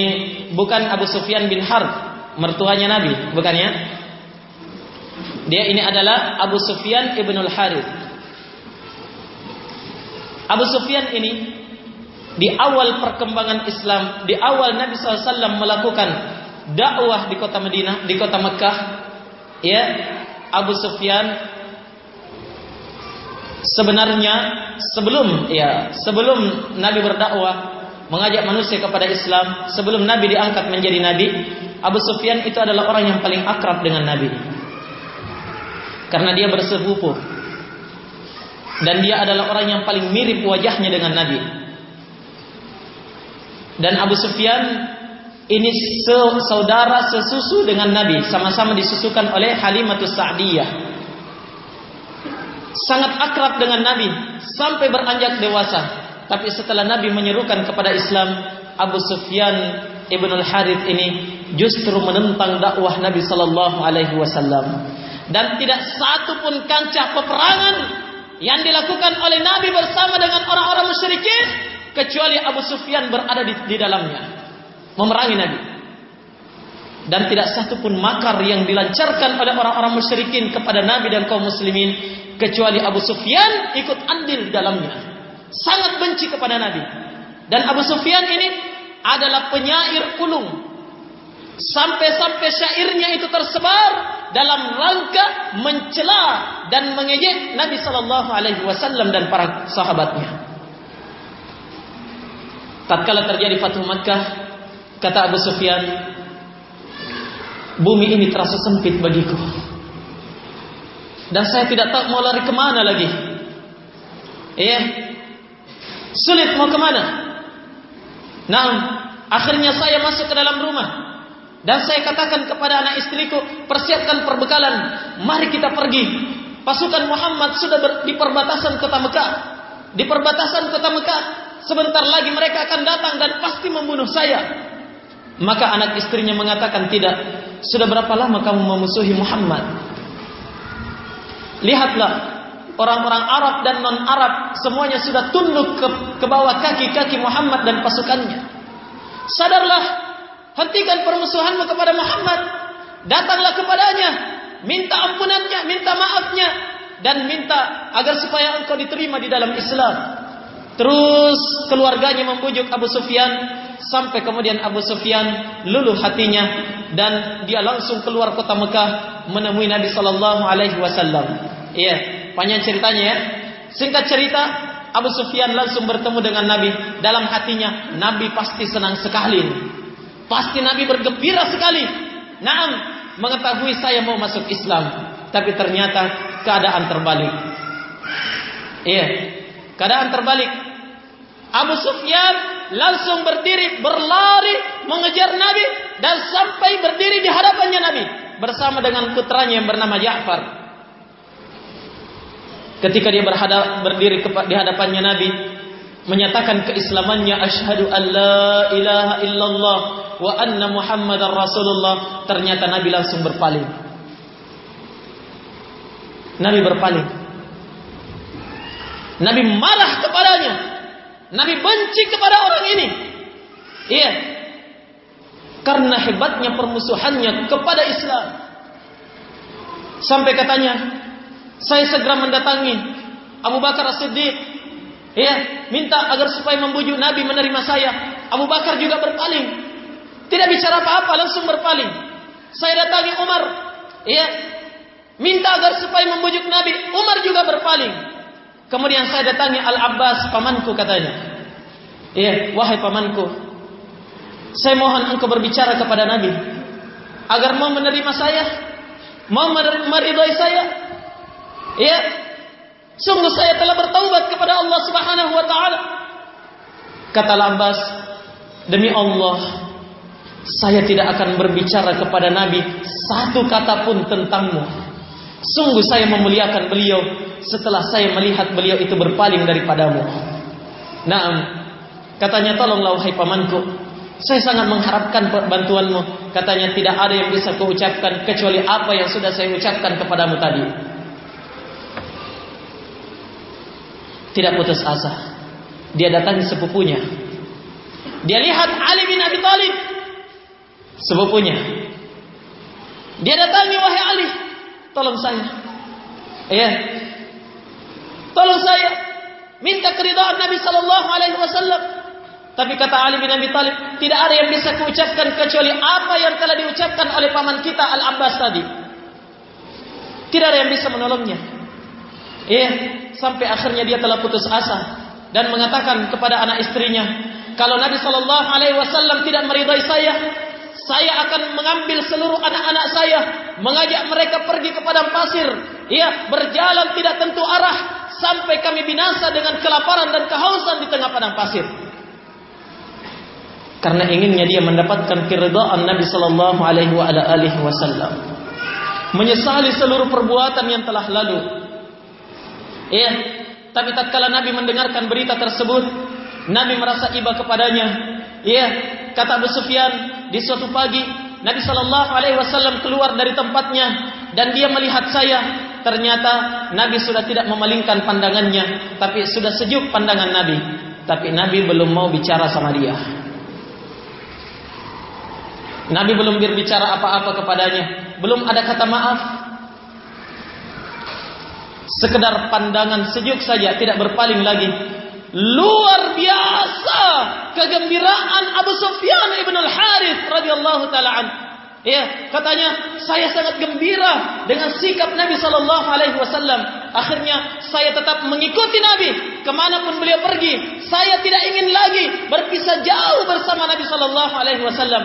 bukan Abu Sufyan bin Harb mertuanya Nabi bukannya dia ini adalah Abu Sufyan ibn al-Harith Abu Sufyan ini di awal perkembangan Islam di awal Nabi SAW melakukan dakwah di kota Madinah di kota Mekah ya Abu Sufyan sebenarnya sebelum ya sebelum Nabi berdakwah mengajak manusia kepada Islam sebelum Nabi diangkat menjadi Nabi Abu Sufyan itu adalah orang yang paling akrab dengan Nabi karena dia bersepupu. Dan dia adalah orang yang paling mirip wajahnya dengan Nabi. Dan Abu Sufyan ini saudara sesusu dengan Nabi. Sama-sama disusukan oleh Halimatus Sa'diyah. Sangat akrab dengan Nabi. Sampai beranjak dewasa. Tapi setelah Nabi menyerukan kepada Islam, Abu Sufyan ibn al Harith ini justru menentang dakwah Nabi Sallallahu Alaihi Wasallam dan tidak satu pun kancah peperangan yang dilakukan oleh Nabi bersama dengan orang-orang musyrikin kecuali Abu Sufyan berada di, di dalamnya memerangi Nabi dan tidak satu pun makar yang dilancarkan oleh orang-orang musyrikin kepada Nabi dan kaum muslimin kecuali Abu Sufyan ikut andil dalamnya. Sangat benci kepada Nabi. Dan Abu Sufyan ini adalah penyair ulung. Sampai-sampai syairnya itu tersebar dalam rangka mencela dan mengejek Nabi sallallahu alaihi wasallam dan para sahabatnya. Tatkala terjadi Fathu Makkah, kata Abu Sufyan, bumi ini terasa sempit bagiku dan saya tidak tahu mau lari kemana lagi. Iya, sulit mau kemana. Nah, akhirnya saya masuk ke dalam rumah dan saya katakan kepada anak istriku, persiapkan perbekalan, mari kita pergi. Pasukan Muhammad sudah di perbatasan kota Mekah. Di perbatasan kota Mekah, sebentar lagi mereka akan datang dan pasti membunuh saya. Maka anak istrinya mengatakan tidak. Sudah berapa lama kamu memusuhi Muhammad? Lihatlah orang-orang Arab dan non-Arab semuanya sudah tunduk ke, ke bawah kaki-kaki Muhammad dan pasukannya. Sadarlah, hentikan permusuhanmu kepada Muhammad. Datanglah kepadanya, minta ampunannya, minta maafnya dan minta agar supaya engkau diterima di dalam Islam. Terus keluarganya membujuk Abu Sufyan sampai kemudian Abu Sufyan luluh hatinya dan dia langsung keluar kota Mekah menemui Nabi wasallam. Iya, panjang ceritanya ya. Singkat cerita, Abu Sufyan langsung bertemu dengan Nabi. Dalam hatinya, Nabi pasti senang sekali. Pasti Nabi bergembira sekali. Naam, mengetahui saya mau masuk Islam. Tapi ternyata keadaan terbalik. Iya, keadaan terbalik. Abu Sufyan langsung berdiri, berlari, mengejar Nabi. Dan sampai berdiri di hadapannya Nabi. Bersama dengan putranya yang bernama Ja'far. ketika dia berhadap, berdiri di hadapannya Nabi menyatakan keislamannya asyhadu an la ilaha illallah wa anna muhammadar rasulullah. Ternyata Nabi langsung berpaling. Nabi berpaling. Nabi marah kepadanya. Nabi benci kepada orang ini. Iya. Karena hebatnya permusuhannya kepada Islam. Sampai katanya saya segera mendatangi Abu Bakar As-Siddiq ya minta agar supaya membujuk Nabi menerima saya Abu Bakar juga berpaling. Tidak bicara apa-apa, langsung berpaling. Saya datangi Umar. Ya. Minta agar supaya membujuk Nabi. Umar juga berpaling. Kemudian saya datangi Al-Abbas, pamanku katanya. Ya, wahai pamanku. Saya mohon engkau berbicara kepada Nabi. Agar mau menerima saya. Mau meridai saya. Ya. Sungguh saya telah bertaubat kepada Allah subhanahu wa ta'ala. Kata Al-Abbas, Demi Allah, saya tidak akan berbicara kepada Nabi satu kata pun tentangmu. Sungguh saya memuliakan beliau setelah saya melihat beliau itu berpaling daripadamu. Naam, katanya tolonglah wahai pamanku. Saya sangat mengharapkan bantuanmu. Katanya tidak ada yang bisa kuucapkan kecuali apa yang sudah saya ucapkan kepadamu tadi. Tidak putus asa. Dia datangi sepupunya dia lihat Ali bin Abi Thalib sepupunya. Dia datangi wahai Ali, tolong saya. Ya. Tolong saya minta keridhaan Nabi sallallahu alaihi wasallam. Tapi kata Ali bin Abi Thalib, tidak ada yang bisa kuucapkan kecuali apa yang telah diucapkan oleh paman kita Al-Abbas tadi. Tidak ada yang bisa menolongnya. Eh, sampai akhirnya dia telah putus asa dan mengatakan kepada anak istrinya, kalau Nabi Shallallahu Alaihi Wasallam tidak meridai saya, saya akan mengambil seluruh anak-anak saya, mengajak mereka pergi ke padang pasir, ya berjalan tidak tentu arah sampai kami binasa dengan kelaparan dan kehausan di tengah padang pasir. Karena inginnya dia mendapatkan keridhaan Nabi Shallallahu Alaihi Wasallam, menyesali seluruh perbuatan yang telah lalu. Ya, tapi tatkala Nabi mendengarkan berita tersebut, Nabi merasa iba kepadanya. Ya, kata Abu Sufyan di suatu pagi Nabi sallallahu alaihi wasallam keluar dari tempatnya dan dia melihat saya. Ternyata Nabi sudah tidak memalingkan pandangannya, tapi sudah sejuk pandangan Nabi. Tapi Nabi belum mau bicara sama dia. Nabi belum berbicara apa-apa kepadanya, belum ada kata maaf. Sekedar pandangan sejuk saja, tidak berpaling lagi. Luar biasa kegembiraan Abu Sufyan ibn al-Harith radhiyallahu taala an. Ya, katanya saya sangat gembira dengan sikap Nabi sallallahu alaihi wasallam. Akhirnya saya tetap mengikuti Nabi kemanapun beliau pergi. Saya tidak ingin lagi berpisah jauh bersama Nabi sallallahu alaihi wasallam.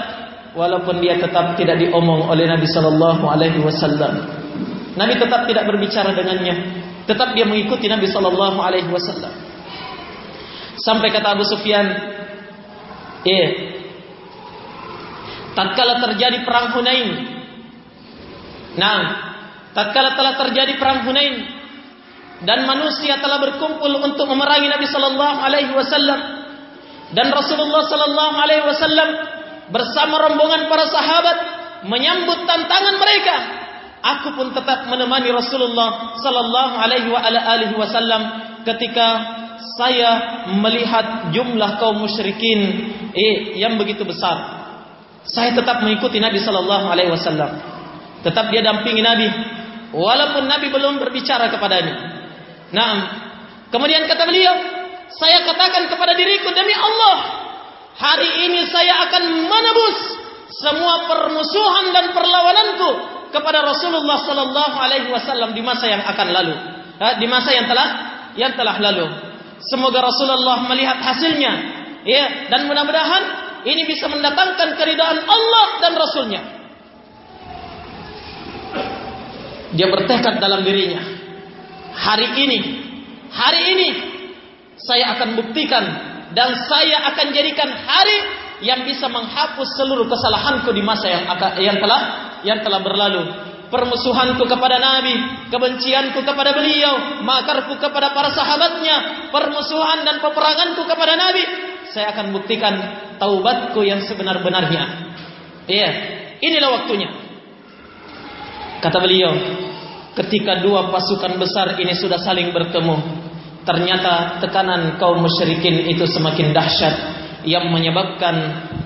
Walaupun dia tetap tidak diomong oleh Nabi sallallahu alaihi wasallam. Nabi tetap tidak berbicara dengannya. Tetap dia mengikuti Nabi sallallahu alaihi wasallam. Sampai kata Abu Sufyan, eh, tatkala terjadi perang Hunain, nah, tatkala telah terjadi perang Hunain dan manusia telah berkumpul untuk memerangi Nabi Sallallahu Alaihi Wasallam dan Rasulullah Sallallahu Alaihi Wasallam bersama rombongan para sahabat menyambut tantangan mereka. Aku pun tetap menemani Rasulullah Sallallahu Alaihi Wasallam ketika saya melihat jumlah kaum musyrikin eh yang begitu besar. Saya tetap mengikuti Nabi sallallahu alaihi wasallam. Tetap dia dampingi Nabi walaupun Nabi belum berbicara kepadanya. Naam. Kemudian kata beliau, saya katakan kepada diriku demi Allah, hari ini saya akan menebus semua permusuhan dan perlawananku kepada Rasulullah sallallahu alaihi wasallam di masa yang akan lalu. di masa yang telah yang telah lalu. Semoga Rasulullah melihat hasilnya. Ya, dan mudah-mudahan ini bisa mendatangkan keridhaan Allah dan Rasulnya. Dia bertekad dalam dirinya. Hari ini, hari ini saya akan buktikan dan saya akan jadikan hari yang bisa menghapus seluruh kesalahanku di masa yang yang telah yang telah berlalu permusuhanku kepada Nabi, kebencianku kepada beliau, makarku kepada para sahabatnya, permusuhan dan peperanganku kepada Nabi, saya akan buktikan taubatku yang sebenar-benarnya. Iya, inilah waktunya. Kata beliau, ketika dua pasukan besar ini sudah saling bertemu, ternyata tekanan kaum musyrikin itu semakin dahsyat yang menyebabkan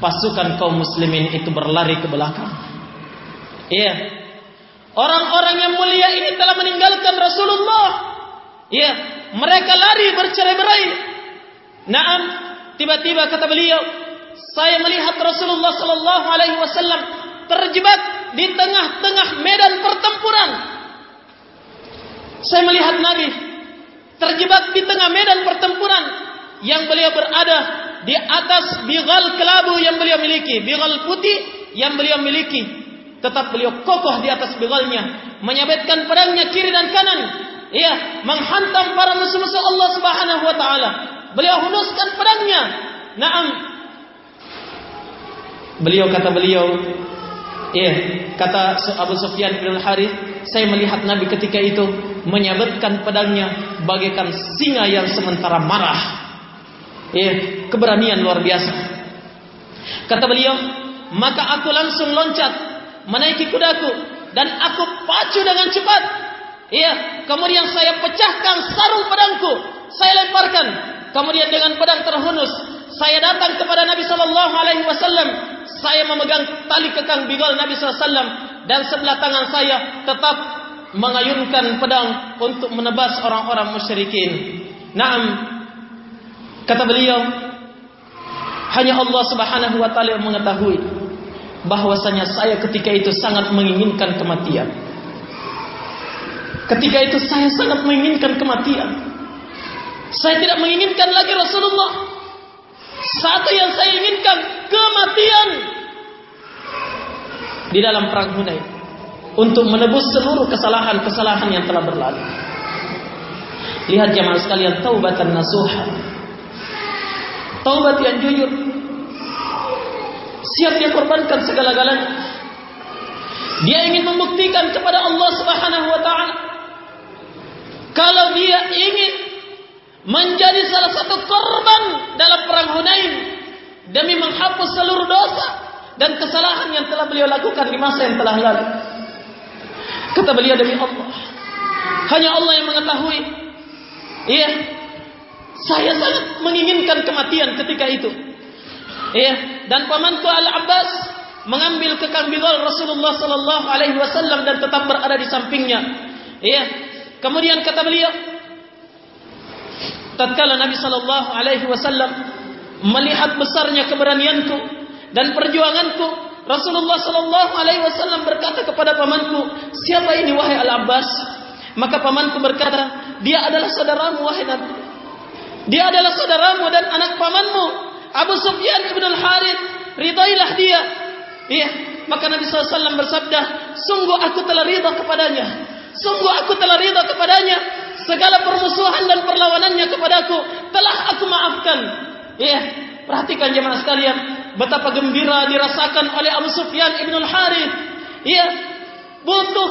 pasukan kaum muslimin itu berlari ke belakang. Iya, Orang-orang yang mulia ini telah meninggalkan Rasulullah. Ya, mereka lari bercerai-berai. Naam, tiba-tiba kata beliau, saya melihat Rasulullah sallallahu alaihi wasallam terjebak di tengah-tengah medan pertempuran. Saya melihat Nabi terjebak di tengah medan pertempuran yang beliau berada di atas bigal kelabu yang beliau miliki, bigal putih yang beliau miliki. Tetap beliau kokoh di atas bigalnya, menyabetkan pedangnya kiri dan kanan. Ia menghantam para musuh-musuh Allah Subhanahu wa taala. Beliau hunuskan pedangnya. Naam. Beliau kata beliau, Iya, kata Abu Sufyan bin Al-Harith, saya melihat Nabi ketika itu menyabetkan pedangnya bagaikan singa yang sementara marah. Iya, keberanian luar biasa. Kata beliau, maka aku langsung loncat menaiki kudaku dan aku pacu dengan cepat. Iya, kemudian saya pecahkan sarung pedangku, saya lemparkan. Kemudian dengan pedang terhunus, saya datang kepada Nabi sallallahu alaihi wasallam saya memegang tali kekang bigal Nabi SAW dan sebelah tangan saya tetap mengayunkan pedang untuk menebas orang-orang musyrikin. Naam, kata beliau, hanya Allah Subhanahu Wa Taala yang mengetahui bahwasanya saya ketika itu sangat menginginkan kematian. Ketika itu saya sangat menginginkan kematian. Saya tidak menginginkan lagi Rasulullah. Satu yang saya inginkan kematian di dalam perang Hunain untuk menebus seluruh kesalahan-kesalahan yang telah berlalu. Lihat jemaah sekalian taubatan nasuha. Taubat yang jujur. Siap dia korbankan segala-galanya. Dia ingin membuktikan kepada Allah Subhanahu wa taala kalau dia ingin menjadi salah satu korban dalam perang Hunain demi menghapus seluruh dosa dan kesalahan yang telah beliau lakukan di masa yang telah lalu. Kata beliau demi Allah, hanya Allah yang mengetahui. Iya, saya sangat menginginkan kematian ketika itu. Iya, dan pamanku Al Abbas mengambil kekang bigol Rasulullah Sallallahu Alaihi Wasallam dan tetap berada di sampingnya. Iya, kemudian kata beliau, tatkala Nabi sallallahu alaihi wasallam melihat besarnya keberanianku dan perjuanganku Rasulullah sallallahu alaihi wasallam berkata kepada pamanku siapa ini wahai Al-Abbas maka pamanku berkata dia adalah saudaramu wahai Nabi dia adalah saudaramu dan anak pamanmu. Abu Sufyan ibn Al-Harith ridailah dia. Iya maka Nabi SAW bersabda sungguh aku telah ridha kepadanya. Sungguh aku telah ridha kepadanya. Segala permusuhan dan perlawanannya kepadaku telah aku maafkan. Ya, perhatikan jemaah sekalian, betapa gembira dirasakan oleh Abu Sufyan ibn al-Harith. Ya, butuh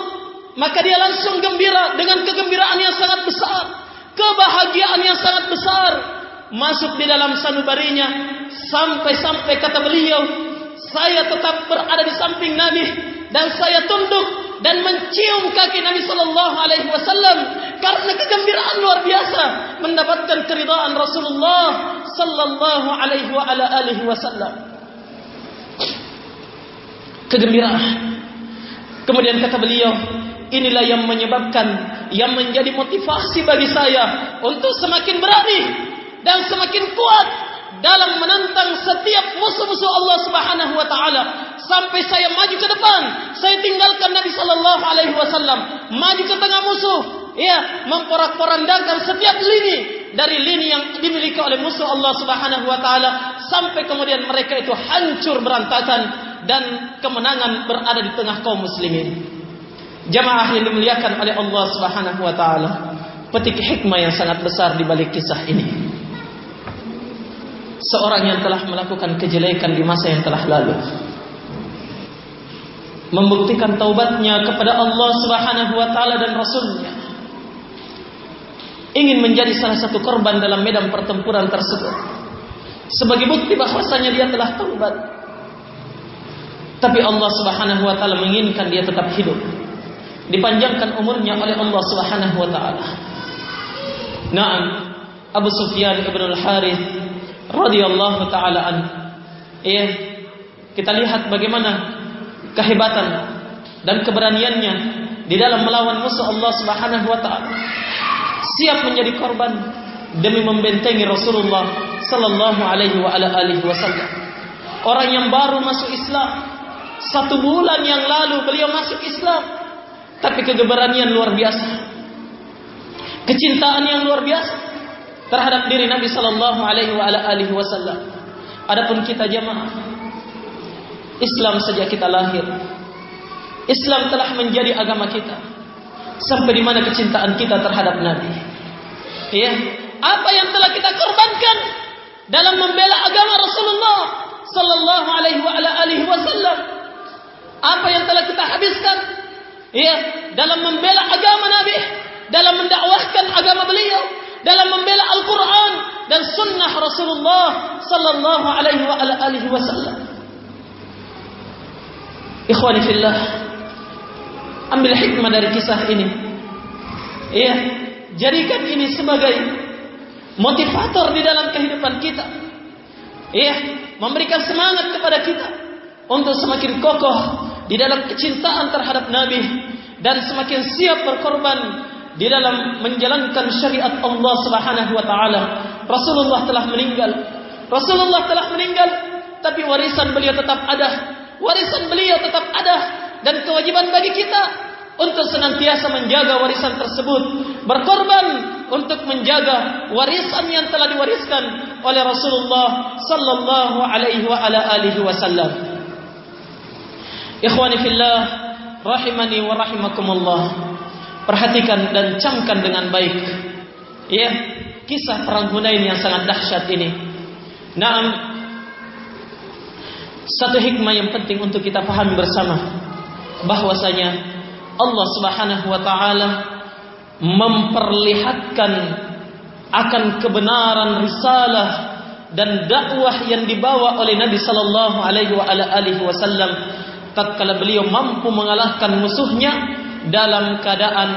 maka dia langsung gembira dengan kegembiraan yang sangat besar, kebahagiaan yang sangat besar masuk di dalam sanubarinya sampai-sampai kata beliau, saya tetap berada di samping Nabi dan saya tunduk dan mencium kaki Nabi sallallahu alaihi wasallam karena kegembiraan luar biasa mendapatkan keridhaan Rasulullah sallallahu alaihi wa ala alihi wasallam. Kegembiraan. Kemudian kata beliau, inilah yang menyebabkan yang menjadi motivasi bagi saya untuk semakin berani dan semakin kuat dalam menentang setiap musuh-musuh Allah Subhanahu wa taala. Sampai saya maju ke depan saya tinggalkan Nabi sallallahu alaihi wasallam maju ke tengah musuh ya memporak-porandakan setiap lini dari lini yang dimiliki oleh musuh Allah Subhanahu wa taala. Sampai kemudian mereka itu hancur berantakan dan kemenangan berada di tengah kaum muslimin jamaah yang dimuliakan oleh Allah Subhanahu wa taala petik hikmah yang sangat besar di balik kisah ini. Seorang yang telah melakukan kejelekan di masa yang telah lalu. Membuktikan taubatnya kepada Allah Subhanahu wa taala dan rasulnya. Ingin menjadi salah satu korban dalam medan pertempuran tersebut. Sebagai bukti bahwasanya dia telah taubat. Tapi Allah Subhanahu wa taala menginginkan dia tetap hidup dipanjangkan umurnya oleh Allah Subhanahu wa taala Naam Abu Sufyan ibn al-Harith radhiyallahu taala an. Ya, kita lihat bagaimana kehebatan dan keberaniannya di dalam melawan musuh Allah Subhanahu wa taala. Siap menjadi korban demi membentengi Rasulullah sallallahu alaihi wa ala alihi wasallam. Orang yang baru masuk Islam. Satu bulan yang lalu beliau masuk Islam. Tapi kegeberanian luar biasa. Kecintaan yang luar biasa. Terhadap diri Nabi Sallallahu Alaihi Wasallam. Adapun kita jemaah. Islam sejak kita lahir. Islam telah menjadi agama kita. Sampai di mana kecintaan kita terhadap Nabi. Ya. Apa yang telah kita korbankan dalam membela agama Rasulullah sallallahu alaihi wasallam. Apa yang telah kita habiskan ya dalam membela agama Nabi, dalam mendakwahkan agama beliau, dalam membela Al-Qur'an dan sunnah Rasulullah sallallahu alaihi wasallam. Ikhwani fillah, ambil hikmah dari kisah ini. Ya, jadikan ini sebagai motivator di dalam kehidupan kita. Ya, memberikan semangat kepada kita untuk semakin kokoh di dalam kecintaan terhadap Nabi dan semakin siap berkorban di dalam menjalankan syariat Allah Subhanahu wa taala. Rasulullah telah meninggal. Rasulullah telah meninggal, tapi warisan beliau tetap ada. Warisan beliau tetap ada dan kewajiban bagi kita untuk senantiasa menjaga warisan tersebut, berkorban untuk menjaga warisan yang telah diwariskan oleh Rasulullah sallallahu alaihi wa ala alihi wasallam. Ikhwani fillah, rahimani wa rahimakumullah. Perhatikan dan camkan dengan baik. Ya, kisah perang Hunain yang sangat dahsyat ini. Naam. Satu hikmah yang penting untuk kita pahami bersama bahwasanya Allah Subhanahu wa taala memperlihatkan akan kebenaran risalah dan dakwah yang dibawa oleh Nabi sallallahu alaihi wa alihi wasallam tatkala beliau mampu mengalahkan musuhnya dalam keadaan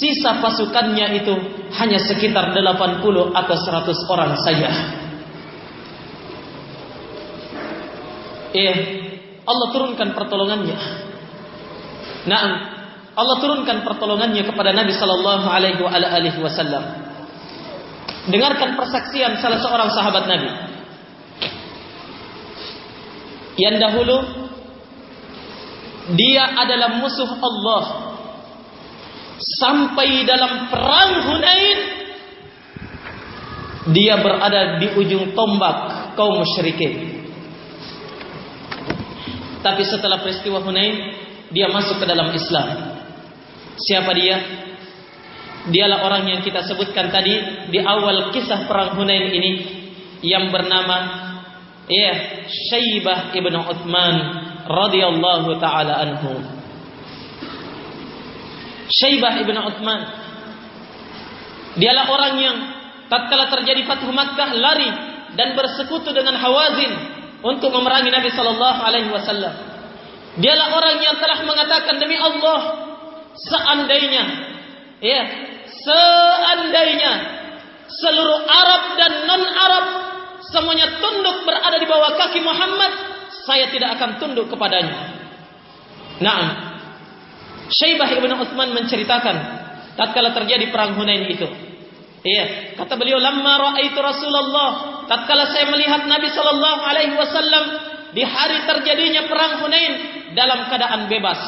sisa pasukannya itu hanya sekitar 80 atau 100 orang saja. Eh, Allah turunkan pertolongannya. Naam, Allah turunkan pertolongannya kepada Nabi sallallahu alaihi wasallam. Dengarkan persaksian salah seorang sahabat Nabi. Yang dahulu dia adalah musuh Allah sampai dalam perang Hunain dia berada di ujung tombak kaum musyrikin. Tapi setelah peristiwa Hunain dia masuk ke dalam Islam. Siapa dia? Dialah orang yang kita sebutkan tadi di awal kisah perang Hunain ini yang bernama ya Syaibah ibnu Uthman radhiyallahu taala anhu. Syaibah ibnu Uthman dialah orang yang tatkala terjadi Fathu Makkah lari dan bersekutu dengan Hawazin untuk memerangi Nabi sallallahu alaihi wasallam. Dialah orang yang telah mengatakan demi Allah seandainya ya seandainya seluruh Arab dan non Arab semuanya tunduk berada di bawah kaki Muhammad saya tidak akan tunduk kepadanya. Naam. Syaibah ibn Uthman menceritakan tatkala terjadi perang Hunain itu. Iya, kata beliau lamma raaitu Rasulullah. Tatkala saya melihat Nabi sallallahu alaihi wasallam di hari terjadinya perang Hunain dalam keadaan bebas.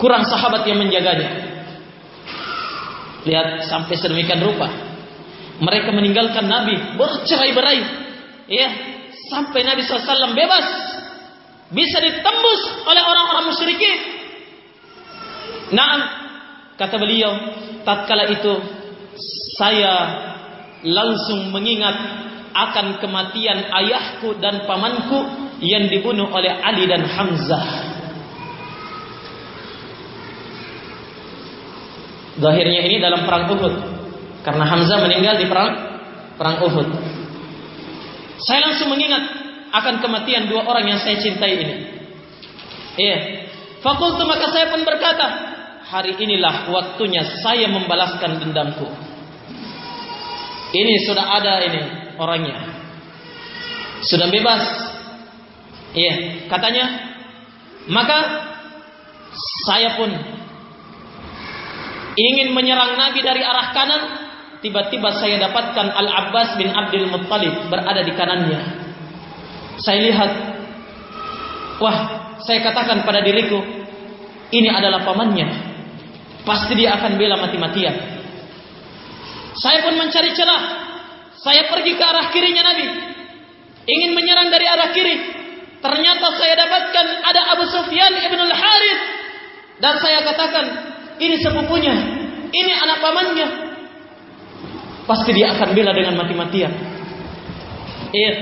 Kurang sahabat yang menjaganya. Lihat sampai sedemikian rupa. Mereka meninggalkan Nabi bercerai-berai. Ya, sampai Nabi SAW bebas. Bisa ditembus oleh orang-orang musyrikin. Naam, kata beliau, tatkala itu saya langsung mengingat akan kematian ayahku dan pamanku yang dibunuh oleh Ali dan Hamzah. Zahirnya ini dalam perang Uhud. Karena Hamzah meninggal di perang perang Uhud. Saya langsung mengingat akan kematian dua orang yang saya cintai ini. Iya. Fakultu maka saya pun berkata, hari inilah waktunya saya membalaskan dendamku. Ini sudah ada ini orangnya. Sudah bebas. Iya, katanya. Maka saya pun ingin menyerang Nabi dari arah kanan, tiba-tiba saya dapatkan Al-Abbas bin Abdul Muttalib berada di kanannya. Saya lihat, wah, saya katakan pada diriku, ini adalah pamannya. Pasti dia akan bela mati-matian. Saya pun mencari celah. Saya pergi ke arah kirinya Nabi. Ingin menyerang dari arah kiri. Ternyata saya dapatkan ada Abu Sufyan ibn al-Harith. Dan saya katakan, ini sepupunya. Ini anak pamannya. Pasti dia akan bela dengan mati-matian. Iya.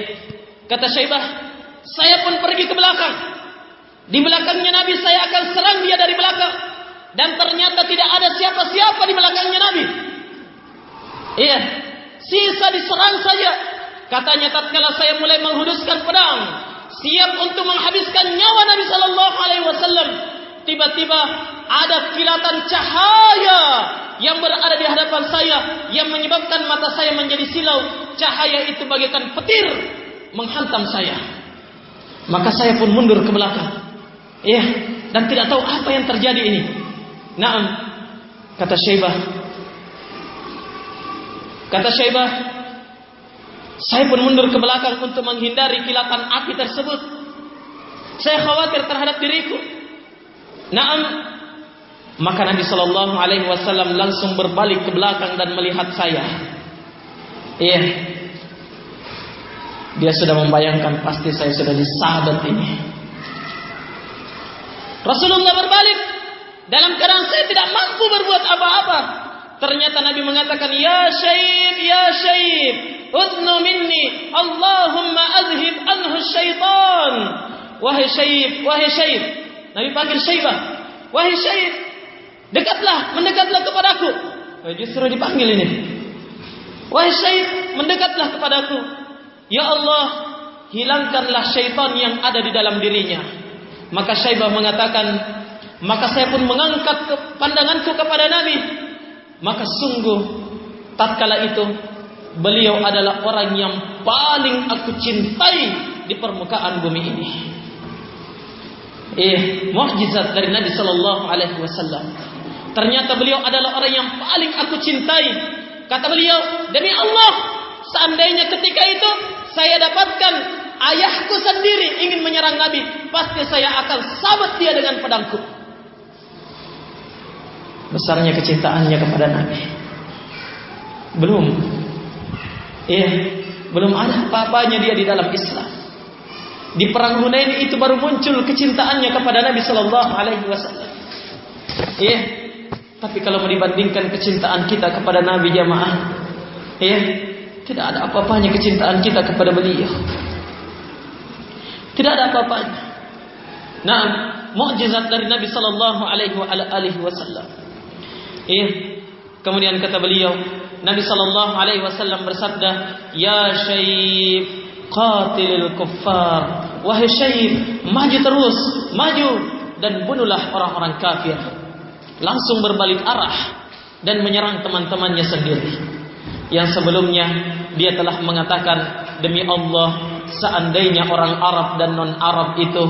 Kata Syaibah, saya pun pergi ke belakang. Di belakangnya Nabi saya akan serang dia dari belakang. Dan ternyata tidak ada siapa-siapa di belakangnya Nabi. Iya. Sisa diserang saja. Katanya tatkala saya mulai menghuduskan pedang, siap untuk menghabiskan nyawa Nabi sallallahu alaihi wasallam, tiba-tiba ada kilatan cahaya yang berada di hadapan saya yang menyebabkan mata saya menjadi silau. Cahaya itu bagaikan petir menghantam saya. Maka saya pun mundur ke belakang. Iya, dan tidak tahu apa yang terjadi ini. Naam, kata Syaibah. Kata Syaibah, saya pun mundur ke belakang untuk menghindari kilatan api tersebut. Saya khawatir terhadap diriku. Naam, maka Nabi Sallallahu Alaihi Wasallam langsung berbalik ke belakang dan melihat saya. Iya, dia sudah membayangkan pasti saya sudah disahabat ini. Rasulullah berbalik dalam keadaan saya tidak mampu berbuat apa-apa. Ternyata Nabi mengatakan, Ya Syaib, Ya Syaib, Udnu minni, Allahumma azhib anhu syaitan. Wahai Syaib, Wahai Syaib. Nabi panggil Syaibah. Wahai Syaib, dekatlah, mendekatlah kepadaku. Oh, justru dipanggil ini. Wahai Syaib, mendekatlah kepadaku. Ya Allah, hilangkanlah syaitan yang ada di dalam dirinya. Maka Syaibah mengatakan, maka saya pun mengangkat pandanganku kepada Nabi. Maka sungguh tatkala itu beliau adalah orang yang paling aku cintai di permukaan bumi ini. Eh, mukjizat dari Nabi sallallahu alaihi wasallam. Ternyata beliau adalah orang yang paling aku cintai. Kata beliau, demi Allah, seandainya ketika itu saya dapatkan ayahku sendiri ingin menyerang Nabi, pasti saya akan sabat dia dengan pedangku. Besarnya kecintaannya kepada Nabi. Belum. Iya, belum ada apa-apanya dia di dalam Islam. Di perang Hunain itu baru muncul kecintaannya kepada Nabi sallallahu alaihi wasallam. Iya. Tapi kalau dibandingkan kecintaan kita kepada Nabi jamaah, iya, tidak ada apa-apanya kecintaan kita kepada beliau. Tidak ada apa-apanya. Nah, mukjizat dari Nabi sallallahu alaihi wasallam. Iya. Kemudian kata beliau, Nabi sallallahu alaihi wasallam bersabda, "Ya Syaib, qatilil kuffar." Wahai Syaib, maju terus, maju dan bunuhlah orang-orang kafir. Langsung berbalik arah dan menyerang teman-temannya sendiri. Yang sebelumnya dia telah mengatakan demi Allah seandainya orang Arab dan non Arab itu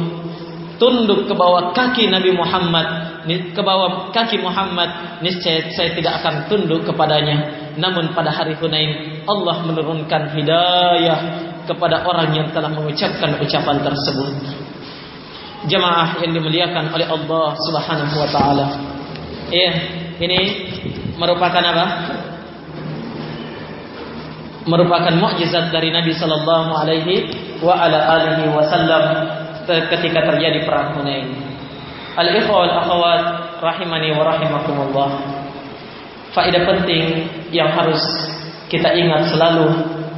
tunduk ke bawah kaki Nabi Muhammad ke bawah kaki Muhammad niscaya saya tidak akan tunduk kepadanya. Namun pada hari Hunain Allah menurunkan hidayah kepada orang yang telah mengucapkan ucapan tersebut. Jemaah yang dimuliakan oleh Allah Subhanahu wa taala ya ini merupakan apa merupakan mukjizat dari Nabi sallallahu alaihi wa ala alihi wasallam ketika terjadi perang Hunain. Al-ikhwa wal akhwat rahimani wa rahimakumullah. Faedah penting yang harus kita ingat selalu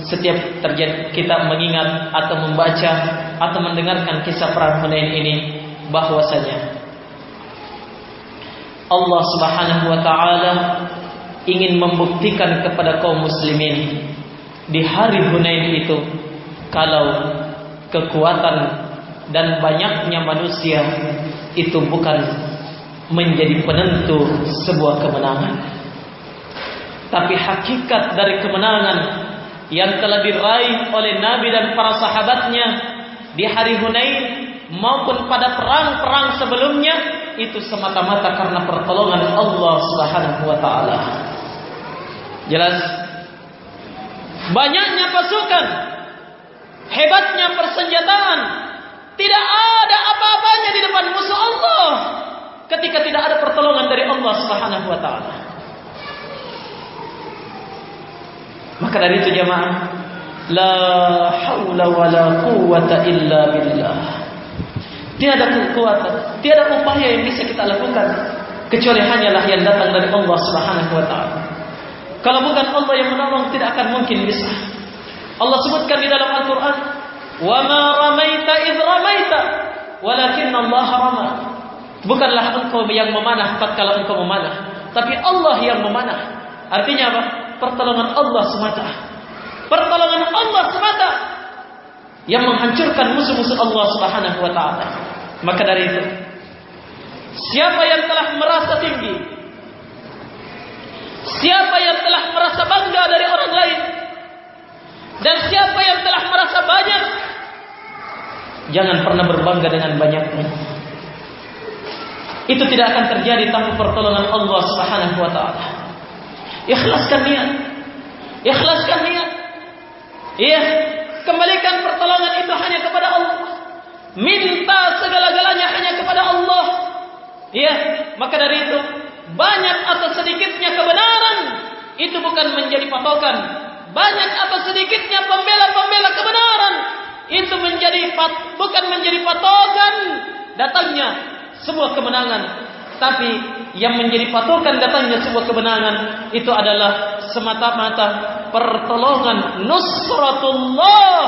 setiap terjadi kita mengingat atau membaca atau mendengarkan kisah perang Hunain ini bahwasanya Allah Subhanahu wa taala ingin membuktikan kepada kaum muslimin di hari Hunain itu kalau kekuatan dan banyaknya manusia itu bukan menjadi penentu sebuah kemenangan. Tapi hakikat dari kemenangan yang telah diraih oleh Nabi dan para sahabatnya di hari Hunain maupun pada perang-perang sebelumnya itu semata-mata karena pertolongan Allah Subhanahu wa taala. Jelas? Banyaknya pasukan, hebatnya persenjataan, tidak ada apa-apanya di depan musuh Allah ketika tidak ada pertolongan dari Allah Subhanahu wa taala. Maka dari itu jemaah, la haula wala quwata illa billah. Tiada kekuatan, tiada upaya yang bisa kita lakukan kecuali hanyalah yang datang dari Allah Subhanahu wa taala. Kalau bukan Allah yang menolong tidak akan mungkin bisa. Allah sebutkan di dalam Al-Qur'an, "Wa ma ramaita idh ramaita, walakin Allah rama." Bukanlah engkau yang memanah tatkala engkau memanah, tapi Allah yang memanah. Artinya apa? Pertolongan Allah semata. Pertolongan Allah semata yang menghancurkan musuh-musuh Allah Subhanahu wa taala. Maka dari itu, siapa yang telah merasa tinggi, siapa yang telah merasa bangga dari orang lain, dan siapa yang telah merasa banyak, jangan pernah berbangga dengan banyaknya. Itu tidak akan terjadi tanpa pertolongan Allah Subhanahu taala. Ikhlaskan niat. Ikhlaskan niat. Iya, kembalikan pertolongan itu hanya kepada Allah. Minta segala-galanya hanya kepada Allah. Iya, maka dari itu banyak atau sedikitnya kebenaran itu bukan menjadi patokan. Banyak atau sedikitnya pembela-pembela kebenaran itu menjadi bukan menjadi patokan datangnya sebuah kemenangan tapi yang menjadi patokan datangnya sebuah kemenangan itu adalah semata-mata pertolongan nusratullah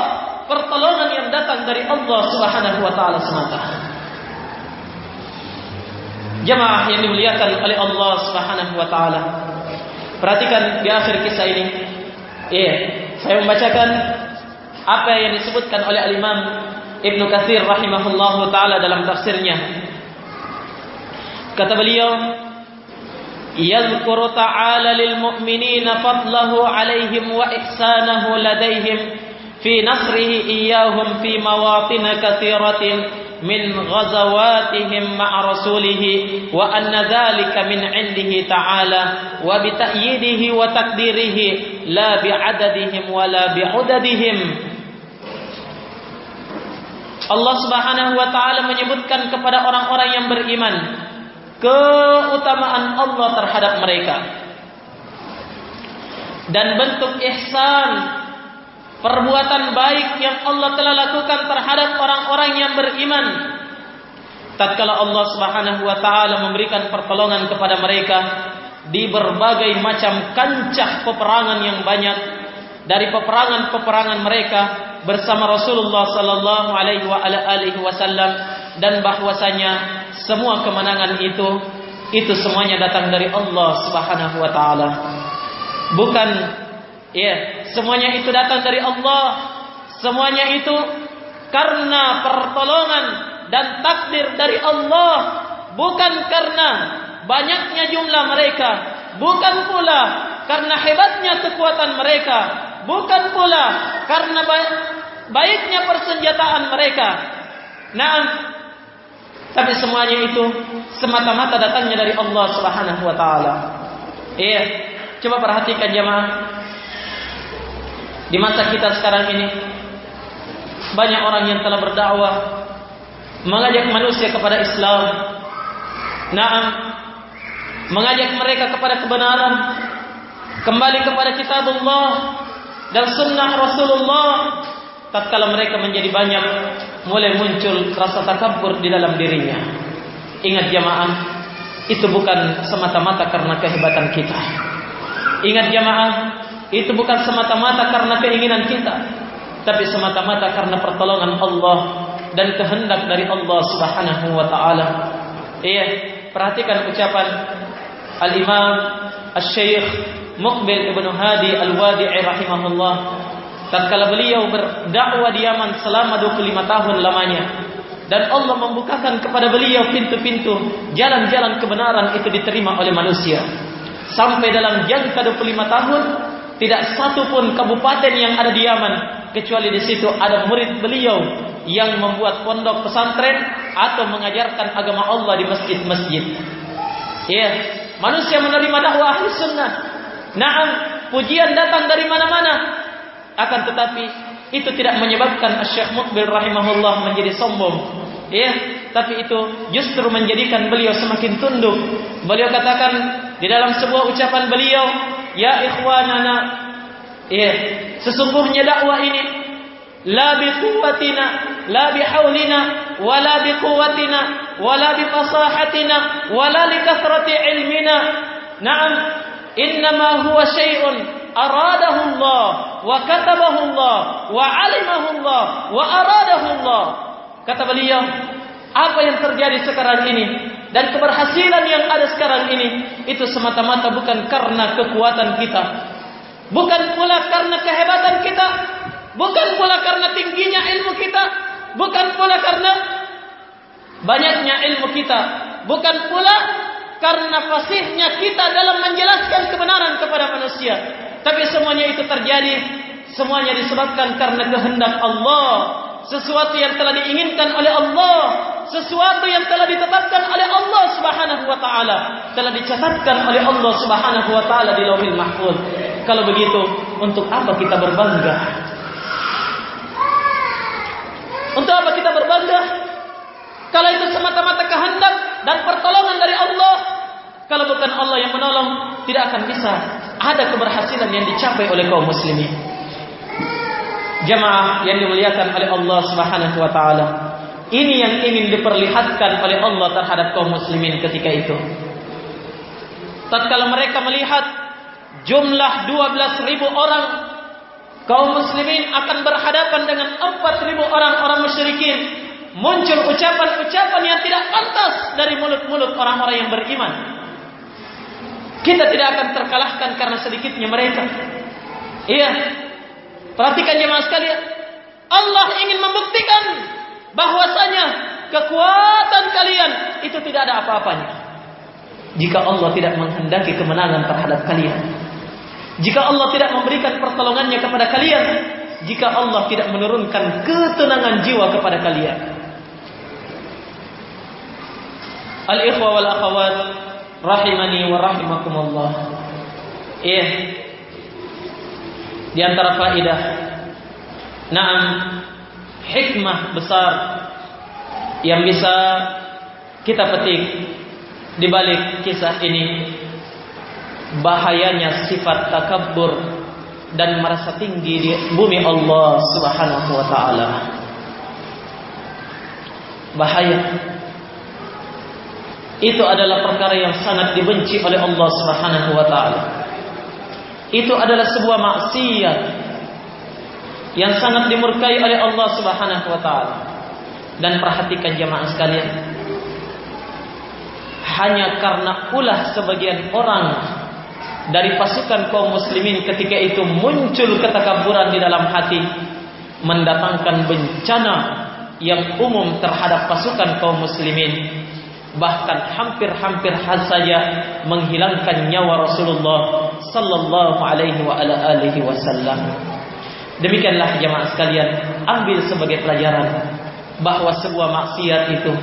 pertolongan yang datang dari Allah Subhanahu wa taala semata. Jemaah yang dimuliakan oleh Allah Subhanahu wa taala. Perhatikan di akhir kisah ini. Iya saya membacakan apa yang disebutkan oleh al-Imam Ibnu Katsir rahimahullahu taala dalam tafsirnya. Kata beliau, "Yadhkuru ta'ala lil mu'minina fadlahu 'alaihim wa ihsanahu ladaihim fi nasrihi iyyahum fi mawatin katsiratin min ghazawatihim ma'a rasulih wa anna dhalika min 'indihi ta'ala wa bi ta'yidihi wa takdirihi la bi 'adadihim wa la bi 'udadihim." Allah Subhanahu wa taala menyebutkan kepada orang-orang yang beriman keutamaan Allah terhadap mereka dan bentuk ihsan perbuatan baik yang Allah telah lakukan terhadap orang-orang yang beriman tatkala Allah Subhanahu wa taala memberikan pertolongan kepada mereka di berbagai macam kancah peperangan yang banyak dari peperangan-peperangan mereka bersama Rasulullah sallallahu alaihi wasallam dan bahwasanya semua kemenangan itu itu semuanya datang dari Allah Subhanahu wa taala. Bukan ya, semuanya itu datang dari Allah. Semuanya itu karena pertolongan dan takdir dari Allah, bukan karena banyaknya jumlah mereka, bukan pula karena hebatnya kekuatan mereka, bukan pula karena baiknya persenjataan mereka. Nah, tapi semuanya itu semata-mata datangnya dari Allah Subhanahu wa taala. Iya, coba perhatikan jemaah. Di masa kita sekarang ini banyak orang yang telah berdakwah mengajak manusia kepada Islam. Naam, mengajak mereka kepada kebenaran, kembali kepada kitab Allah dan sunnah Rasulullah. Tatkala mereka menjadi banyak mulai muncul rasa takabur di dalam dirinya. Ingat jamaah itu bukan semata-mata karena kehebatan kita. Ingat jamaah itu bukan semata-mata karena keinginan kita tapi semata-mata karena pertolongan Allah dan kehendak dari Allah Subhanahu wa taala. Iya perhatikan ucapan al-imam al-syekh Muqbil Ibn Hadi Al-Wadi'i rahimahullah. Tatkala beliau berdakwah di Yaman selama 25 tahun lamanya dan Allah membukakan kepada beliau pintu-pintu jalan-jalan kebenaran itu diterima oleh manusia. Sampai dalam jangka 25 tahun tidak satu pun kabupaten yang ada di Yaman kecuali di situ ada murid beliau yang membuat pondok pesantren atau mengajarkan agama Allah di masjid-masjid. Ya, manusia menerima dakwah ahli sunnah. Naam, pujian datang dari mana-mana akan tetapi itu tidak menyebabkan Syekh Mukbil rahimahullah menjadi sombong. Ya, tapi itu justru menjadikan beliau semakin tunduk. Beliau katakan di dalam sebuah ucapan beliau, "Ya ikhwanana, ya, sesungguhnya dakwah ini la bi quwwatina, la bi haulina, wala bi quwwatina, wala bi fasahatina, wala li kathrati ilmina. Naam, inma huwa syai'un aradahu Allah wa katabahu Allah wa 'alimahu Allah wa aradahu Allah." Kata beliau, apa yang terjadi sekarang ini dan keberhasilan yang ada sekarang ini itu semata-mata bukan karena kekuatan kita. Bukan pula karena kehebatan kita. Bukan pula karena tingginya ilmu kita. Bukan pula karena banyaknya ilmu kita. Bukan pula karena fasihnya kita dalam menjelaskan kebenaran kepada manusia. Tapi semuanya itu terjadi semuanya disebabkan karena kehendak Allah. Sesuatu yang telah diinginkan oleh Allah sesuatu yang telah ditetapkan oleh Allah Subhanahu wa taala telah dicatatkan oleh Allah Subhanahu wa taala di Lauhul Mahfuz. Kalau begitu untuk apa kita berbangga? Untuk apa kita berbangga? Kalau itu semata-mata kehendak dan pertolongan dari Allah kalau bukan Allah yang menolong tidak akan bisa ada keberhasilan yang dicapai oleh kaum muslimin. Jamaah yang dimuliakan oleh Allah Subhanahu wa taala. Ini yang ingin diperlihatkan oleh Allah terhadap kaum muslimin ketika itu. Tatkala mereka melihat jumlah 12.000 orang kaum muslimin akan berhadapan dengan 4.000 orang orang musyrikin, muncul ucapan-ucapan yang tidak pantas dari mulut-mulut orang-orang yang beriman. Kita tidak akan terkalahkan karena sedikitnya mereka. Iya, Perhatikan jemaah sekalian. Allah ingin membuktikan bahwasanya kekuatan kalian itu tidak ada apa-apanya. Jika Allah tidak menghendaki kemenangan terhadap kalian. Jika Allah tidak memberikan pertolongannya kepada kalian. Jika Allah tidak menurunkan ketenangan jiwa kepada kalian. Al-ikhwa wal-akhawat rahimani wa rahimakumullah. Eh, di antara faedah Naam hikmah besar yang bisa kita petik di balik kisah ini bahayanya sifat takabbur dan merasa tinggi di bumi Allah Subhanahu wa taala. Bahaya. Itu adalah perkara yang sangat dibenci oleh Allah Subhanahu wa taala itu adalah sebuah maksiat yang sangat dimurkai oleh Allah Subhanahu wa taala. Dan perhatikan jemaah sekalian. Hanya karena ulah sebagian orang dari pasukan kaum muslimin ketika itu muncul ketakaburan di dalam hati mendatangkan bencana yang umum terhadap pasukan kaum muslimin bahkan hampir-hampir saja menghilangkan nyawa Rasulullah sallallahu alaihi wa ala alihi wasallam. Demikianlah jemaah sekalian, ambil sebagai pelajaran bahawa sebuah maksiat itu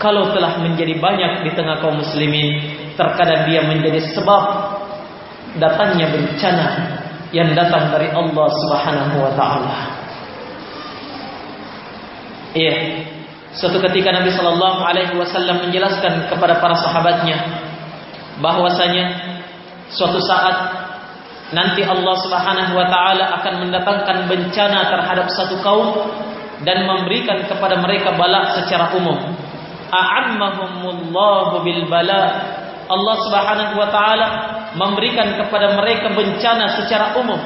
kalau telah menjadi banyak di tengah kaum muslimin, terkadang dia menjadi sebab datangnya bencana yang datang dari Allah Subhanahu wa taala. Iya. Suatu ketika Nabi sallallahu alaihi wasallam menjelaskan kepada para sahabatnya bahwasanya suatu saat nanti Allah Subhanahu wa taala akan mendatangkan bencana terhadap satu kaum dan memberikan kepada mereka bala secara umum. A'ammahumullahu bil bala. Allah Subhanahu wa taala memberikan kepada mereka bencana secara umum.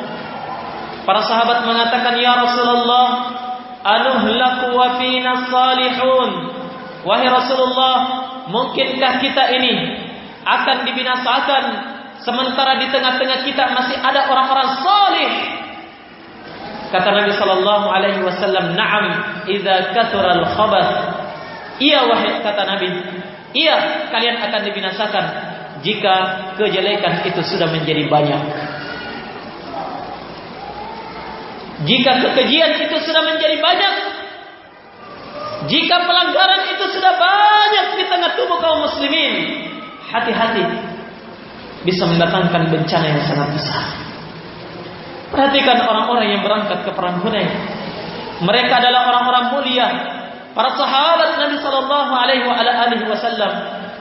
Para sahabat mengatakan, "Ya Rasulullah, anuhlaku wa fina salihun wahai Rasulullah mungkinkah kita ini akan dibinasakan sementara di tengah-tengah kita masih ada orang-orang salih. Kata Nabi sallallahu alaihi wasallam na'am idza kathura al-khabath iya wahai kata Nabi. Iya kalian akan dibinasakan jika kejelekan itu sudah menjadi banyak. Jika kekejian itu sudah menjadi banyak. Jika pelanggaran itu sudah banyak di tengah tubuh kaum muslimin. Hati-hati Bisa mendatangkan bencana yang sangat besar. Perhatikan orang-orang yang berangkat ke perang Hunain. Mereka adalah orang-orang mulia. Para sahabat Nabi sallallahu alaihi wasallam.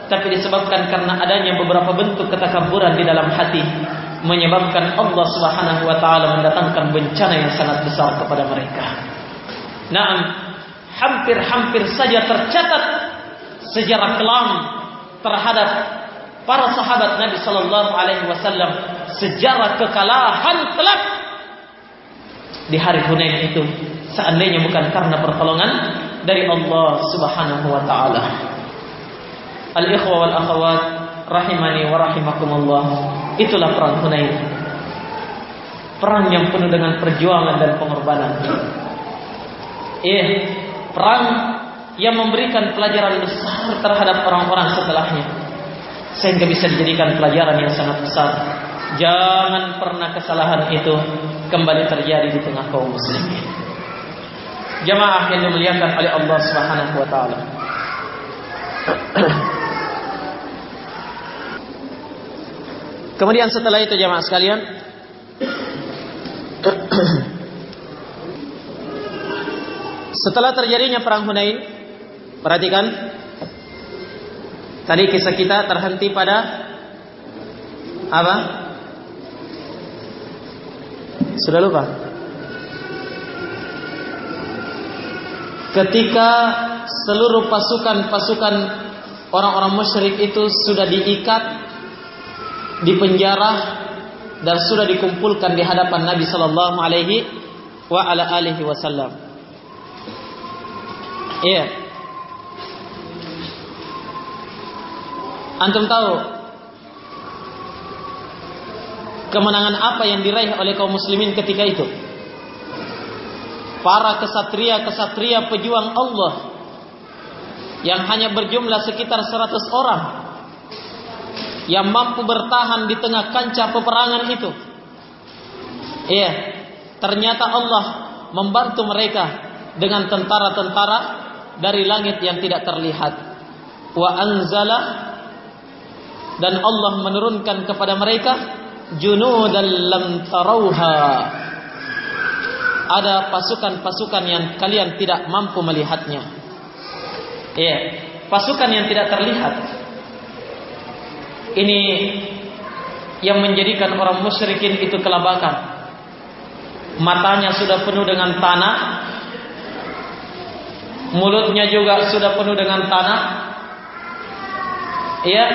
Tapi disebabkan karena adanya beberapa bentuk ketakabburan di dalam hati menyebabkan Allah Subhanahu wa taala mendatangkan bencana yang sangat besar kepada mereka. Naam, hampir-hampir saja tercatat sejarah kelam terhadap para sahabat Nabi sallallahu alaihi wasallam sejarah kekalahan telak di hari Hunain itu seandainya bukan karena pertolongan dari Allah Subhanahu wa taala. Al-ikhwa wal akhwat rahimani wa rahimakumullah. Itulah perang Hunain. Perang yang penuh dengan perjuangan dan pengorbanan. Eh, perang yang memberikan pelajaran besar terhadap orang-orang setelahnya. Sehingga bisa dijadikan pelajaran yang sangat besar. Jangan pernah kesalahan itu kembali terjadi di tengah kaum muslimin. Jamaah yang dimuliakan oleh Allah Subhanahu wa taala. Kemudian setelah itu jamaah sekalian Setelah terjadinya perang Hunain Perhatikan Tadi kisah kita terhenti pada Apa? Sudah lupa? Ketika seluruh pasukan-pasukan orang-orang musyrik itu sudah diikat, dipenjara dan sudah dikumpulkan di hadapan Nabi sallallahu alaihi wa ala alihi wasallam. Iya. Antum tahu kemenangan apa yang diraih oleh kaum muslimin ketika itu? Para kesatria-kesatria pejuang Allah yang hanya berjumlah sekitar 100 orang yang mampu bertahan di tengah kancah peperangan itu. Iya, ternyata Allah membantu mereka dengan tentara-tentara dari langit yang tidak terlihat. Wa anzala dan Allah menurunkan kepada mereka junudan lam tarauha ada pasukan-pasukan yang kalian tidak mampu melihatnya. Ya pasukan yang tidak terlihat. Ini yang menjadikan orang musyrikin itu kelabakan. Matanya sudah penuh dengan tanah. Mulutnya juga sudah penuh dengan tanah. Ya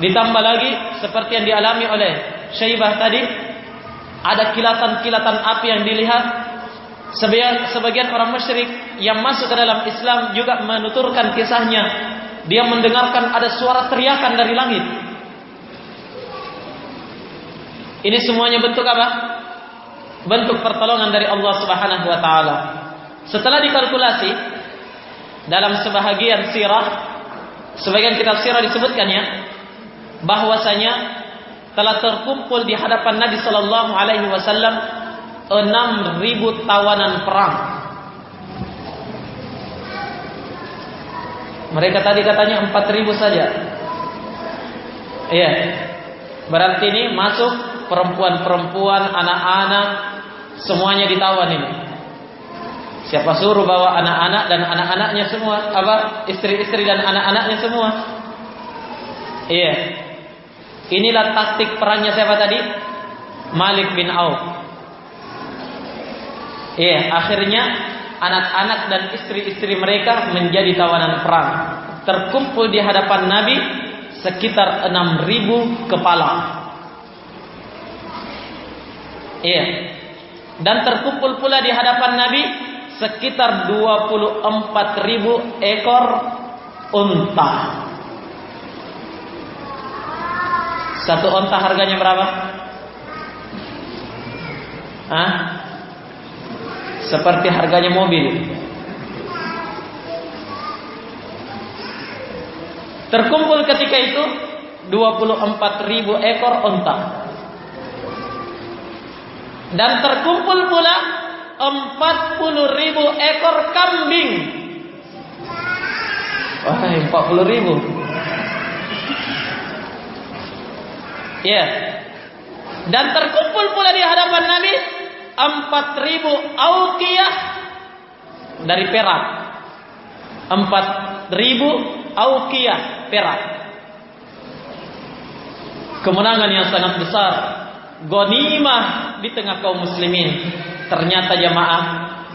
Ditambah lagi seperti yang dialami oleh Syaibah tadi, ada kilatan-kilatan api yang dilihat. Sebagian, sebagian orang musyrik yang masuk ke dalam Islam juga menuturkan kisahnya. Dia mendengarkan ada suara teriakan dari langit. Ini semuanya bentuk apa? Bentuk pertolongan dari Allah Subhanahu wa taala. Setelah dikalkulasi dalam sebahagian sirah, sebagian kitab sirah disebutkannya bahwasanya telah terkumpul di hadapan Nabi sallallahu alaihi wasallam 6000 tawanan perang. Mereka tadi katanya 4000 saja. Iya. Berarti ini masuk perempuan-perempuan, anak-anak semuanya ditawan ini. Siapa suruh bawa anak-anak dan anak-anaknya semua? Apa? Istri-istri dan anak-anaknya semua? Iya. Inilah taktik perangnya siapa tadi? Malik bin Auf. Iya, akhirnya anak-anak dan istri-istri mereka menjadi tawanan perang. Terkumpul di hadapan Nabi sekitar 6000 kepala. Iya. Dan terkumpul pula di hadapan Nabi sekitar 24000 ekor unta. Satu onta harganya berapa? Hah? Seperti harganya mobil. Terkumpul ketika itu 24 ribu ekor onta. Dan terkumpul pula 40 ribu ekor kambing. Wah, 40 ribu. Ya. Dan terkumpul pula di hadapan Nabi 4000 auqiyah dari perak. Empat ribu auqiyah perak. Kemenangan yang sangat besar. Gonimah di tengah kaum muslimin. Ternyata jamaah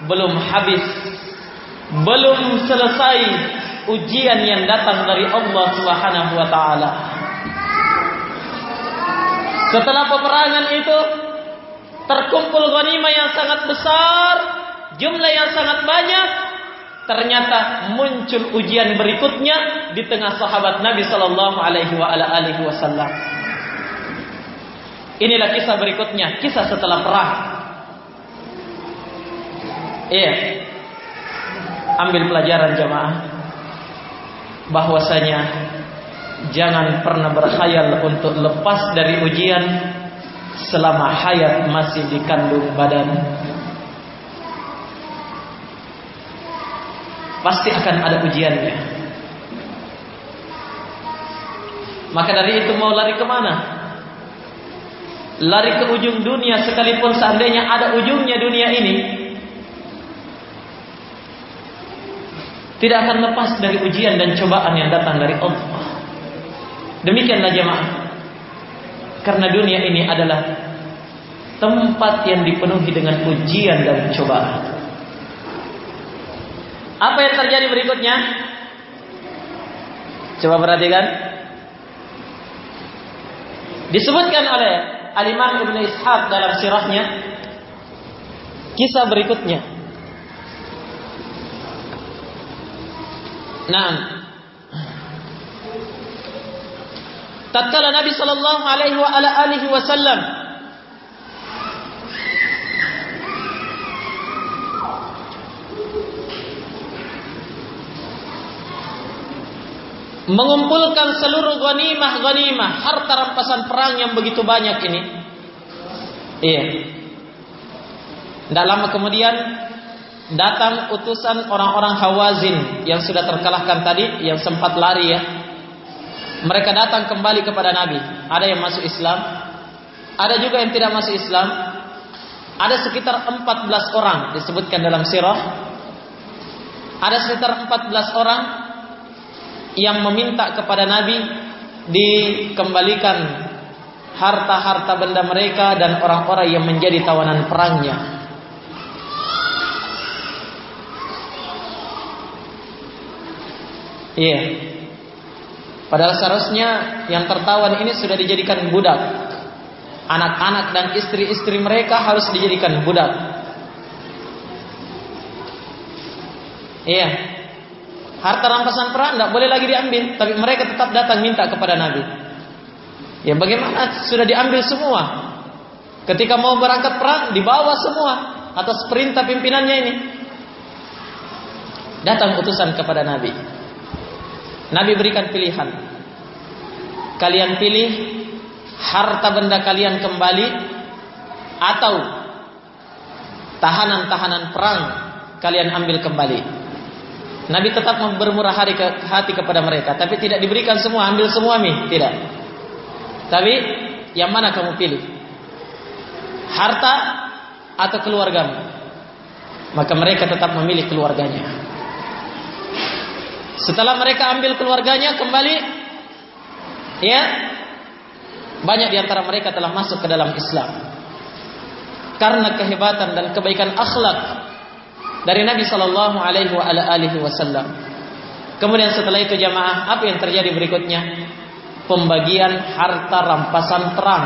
belum habis. Belum selesai ujian yang datang dari Allah Subhanahu wa taala. Setelah peperangan itu terkumpul ghanimah yang sangat besar, jumlah yang sangat banyak, ternyata muncul ujian berikutnya di tengah sahabat Nabi sallallahu alaihi wasallam. Inilah kisah berikutnya, kisah setelah perang. Iya. Ambil pelajaran jemaah bahwasanya jangan pernah berkhayal untuk lepas dari ujian selama hayat masih dikandung badan. Pasti akan ada ujiannya. Maka dari itu mau lari ke mana? Lari ke ujung dunia sekalipun seandainya ada ujungnya dunia ini. Tidak akan lepas dari ujian dan cobaan yang datang dari Allah. Demikianlah jemaah. Karena dunia ini adalah tempat yang dipenuhi dengan ujian dan cobaan. Apa yang terjadi berikutnya? Coba perhatikan. Disebutkan oleh Al-Imam Ibn Ishaq dalam sirahnya kisah berikutnya. Nah, tatkala Nabi sallallahu alaihi wa ala alihi wasallam mengumpulkan seluruh ghanimah-ghanimah harta rampasan perang yang begitu banyak ini. Iya. Tidak lama kemudian datang utusan orang-orang Hawazin yang sudah terkalahkan tadi, yang sempat lari ya. Mereka datang kembali kepada Nabi. Ada yang masuk Islam, ada juga yang tidak masuk Islam. Ada sekitar 14 orang disebutkan dalam sirah. Ada sekitar 14 orang yang meminta kepada Nabi dikembalikan harta-harta benda mereka dan orang-orang yang menjadi tawanan perangnya. Iya. Yeah. Padahal seharusnya yang tertawan ini sudah dijadikan budak. Anak-anak dan istri-istri mereka harus dijadikan budak. Iya. Harta rampasan perang tidak boleh lagi diambil, tapi mereka tetap datang minta kepada Nabi. Ya bagaimana sudah diambil semua? Ketika mau berangkat perang dibawa semua atas perintah pimpinannya ini. Datang utusan kepada Nabi. Nabi berikan pilihan. Kalian pilih harta benda kalian kembali atau tahanan-tahanan perang kalian ambil kembali. Nabi tetap bermurah hati, ke, hati kepada mereka, tapi tidak diberikan semua, ambil semua mi, tidak. Tapi yang mana kamu pilih? Harta atau keluargamu? Maka mereka tetap memilih keluarganya. Setelah mereka ambil keluarganya kembali, ya banyak di antara mereka telah masuk ke dalam Islam karena kehebatan dan kebaikan akhlak dari Nabi sallallahu alaihi wasallam. Kemudian setelah itu jamaah, apa yang terjadi berikutnya? Pembagian harta rampasan perang.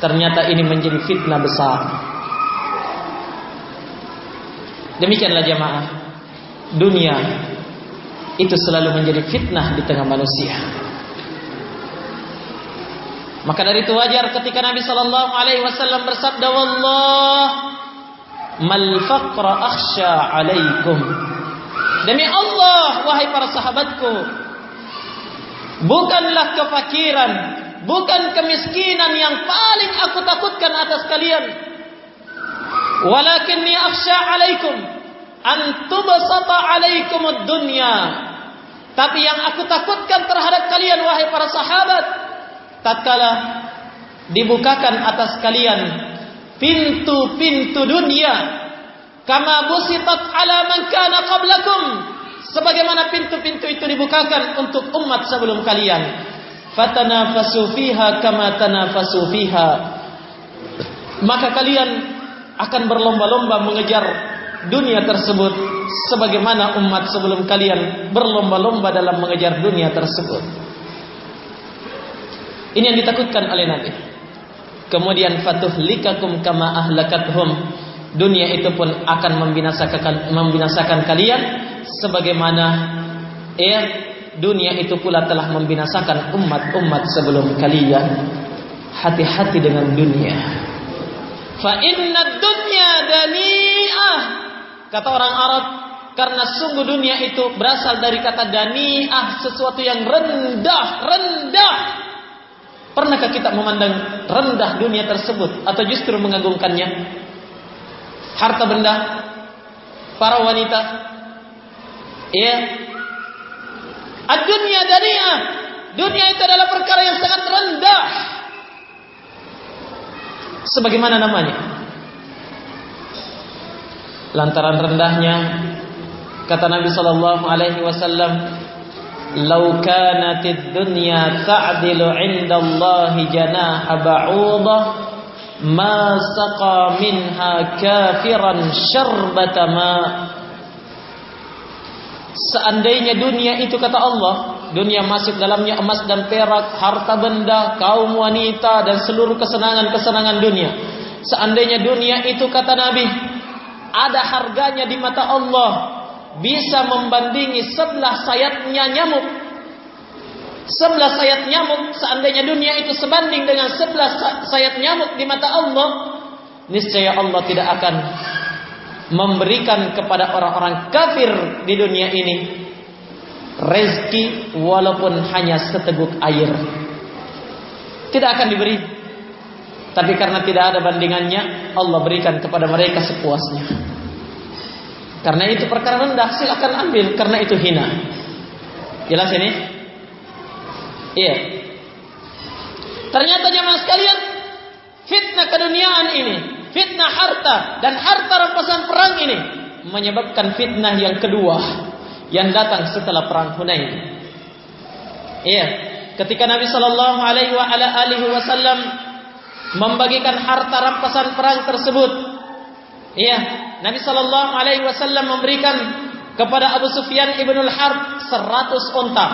Ternyata ini menjadi fitnah besar. Demikianlah jamaah. Dunia itu selalu menjadi fitnah di tengah manusia. Maka dari itu wajar ketika Nabi sallallahu alaihi wasallam bersabda, "Wallah mal faqra akhsha alaikum. Demi Allah wahai para sahabatku bukanlah kefakiran bukan kemiskinan yang paling aku takutkan atas kalian. Walakinni akhsha alaikum an tubsata alaikum ad-dunya. Tapi yang aku takutkan terhadap kalian wahai para sahabat tatkala dibukakan atas kalian pintu-pintu dunia kama busitat ala man kana qablakum sebagaimana pintu-pintu itu dibukakan untuk umat sebelum kalian. Fatanafasu fiha kama tanafasu fiha. Maka kalian akan berlomba-lomba mengejar dunia tersebut sebagaimana umat sebelum kalian berlomba-lomba dalam mengejar dunia tersebut. Ini yang ditakutkan oleh Nabi. Kemudian fatuh likakum kama ahlakathum. Dunia itu pun akan membinasakan membinasakan kalian sebagaimana ya dunia itu pula telah membinasakan umat-umat sebelum kalian. Hati-hati dengan dunia. Fa inna dunya dani'ah kata orang Arab karena sungguh dunia itu berasal dari kata dani'ah sesuatu yang rendah rendah. Pernahkah kita memandang rendah dunia tersebut atau justru mengagungkannya harta benda para wanita ya. Ad-dunya dani'ah dunia itu adalah perkara yang sangat rendah. Sebagaimana namanya lantaran rendahnya kata Nabi sallallahu alaihi wasallam law kanatid dunya ta'dilu 'inda Allah janaha ba'udah ma saqa minha kafiran syarbata ma seandainya dunia itu kata Allah dunia masuk dalamnya emas dan perak, harta benda, kaum wanita dan seluruh kesenangan-kesenangan dunia. Seandainya dunia itu kata Nabi ada harganya di mata Allah. Bisa membandingi sebelah sayapnya nyamuk. Sebelah sayap nyamuk seandainya dunia itu sebanding dengan sebelah sayap nyamuk di mata Allah, niscaya Allah tidak akan memberikan kepada orang-orang kafir di dunia ini rezeki walaupun hanya seteguk air. Tidak akan diberi tapi karena tidak ada bandingannya Allah berikan kepada mereka sepuasnya. Karena itu perkara rendah silakan ambil. Karena itu hina. Jelas ini? Iya. Ternyata jemaah sekalian fitnah keduniaan ini fitnah harta dan harta rampasan perang ini menyebabkan fitnah yang kedua yang datang setelah perang Hunain. Iya, ketika Nabi sallallahu alaihi wasallam membagikan harta rampasan perang tersebut, iya, Nabi sallallahu alaihi wasallam memberikan kepada Abu Sufyan ibnul Harb 100 unta.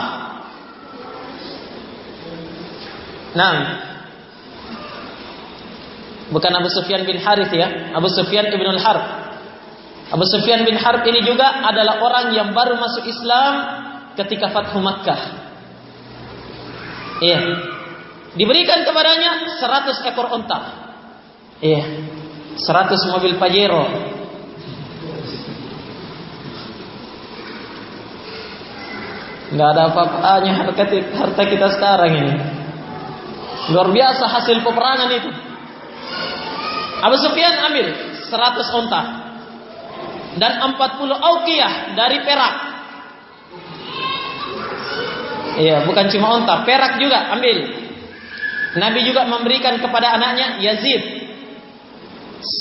Nah, bukan Abu Sufyan bin Harith ya, Abu Sufyan ibnul Harb. Abu Sufyan bin Harb ini juga adalah orang yang baru masuk Islam ketika Fathu Makkah. Iya. Diberikan kepadanya 100 ekor unta. Iya. 100 mobil Pajero. Enggak ada apa-apanya harta, harta kita sekarang ini. Luar biasa hasil peperangan itu. Abu Sufyan ambil 100 unta dan 40 auqiyah dari perak. Iya, bukan cuma unta, perak juga ambil. Nabi juga memberikan kepada anaknya Yazid.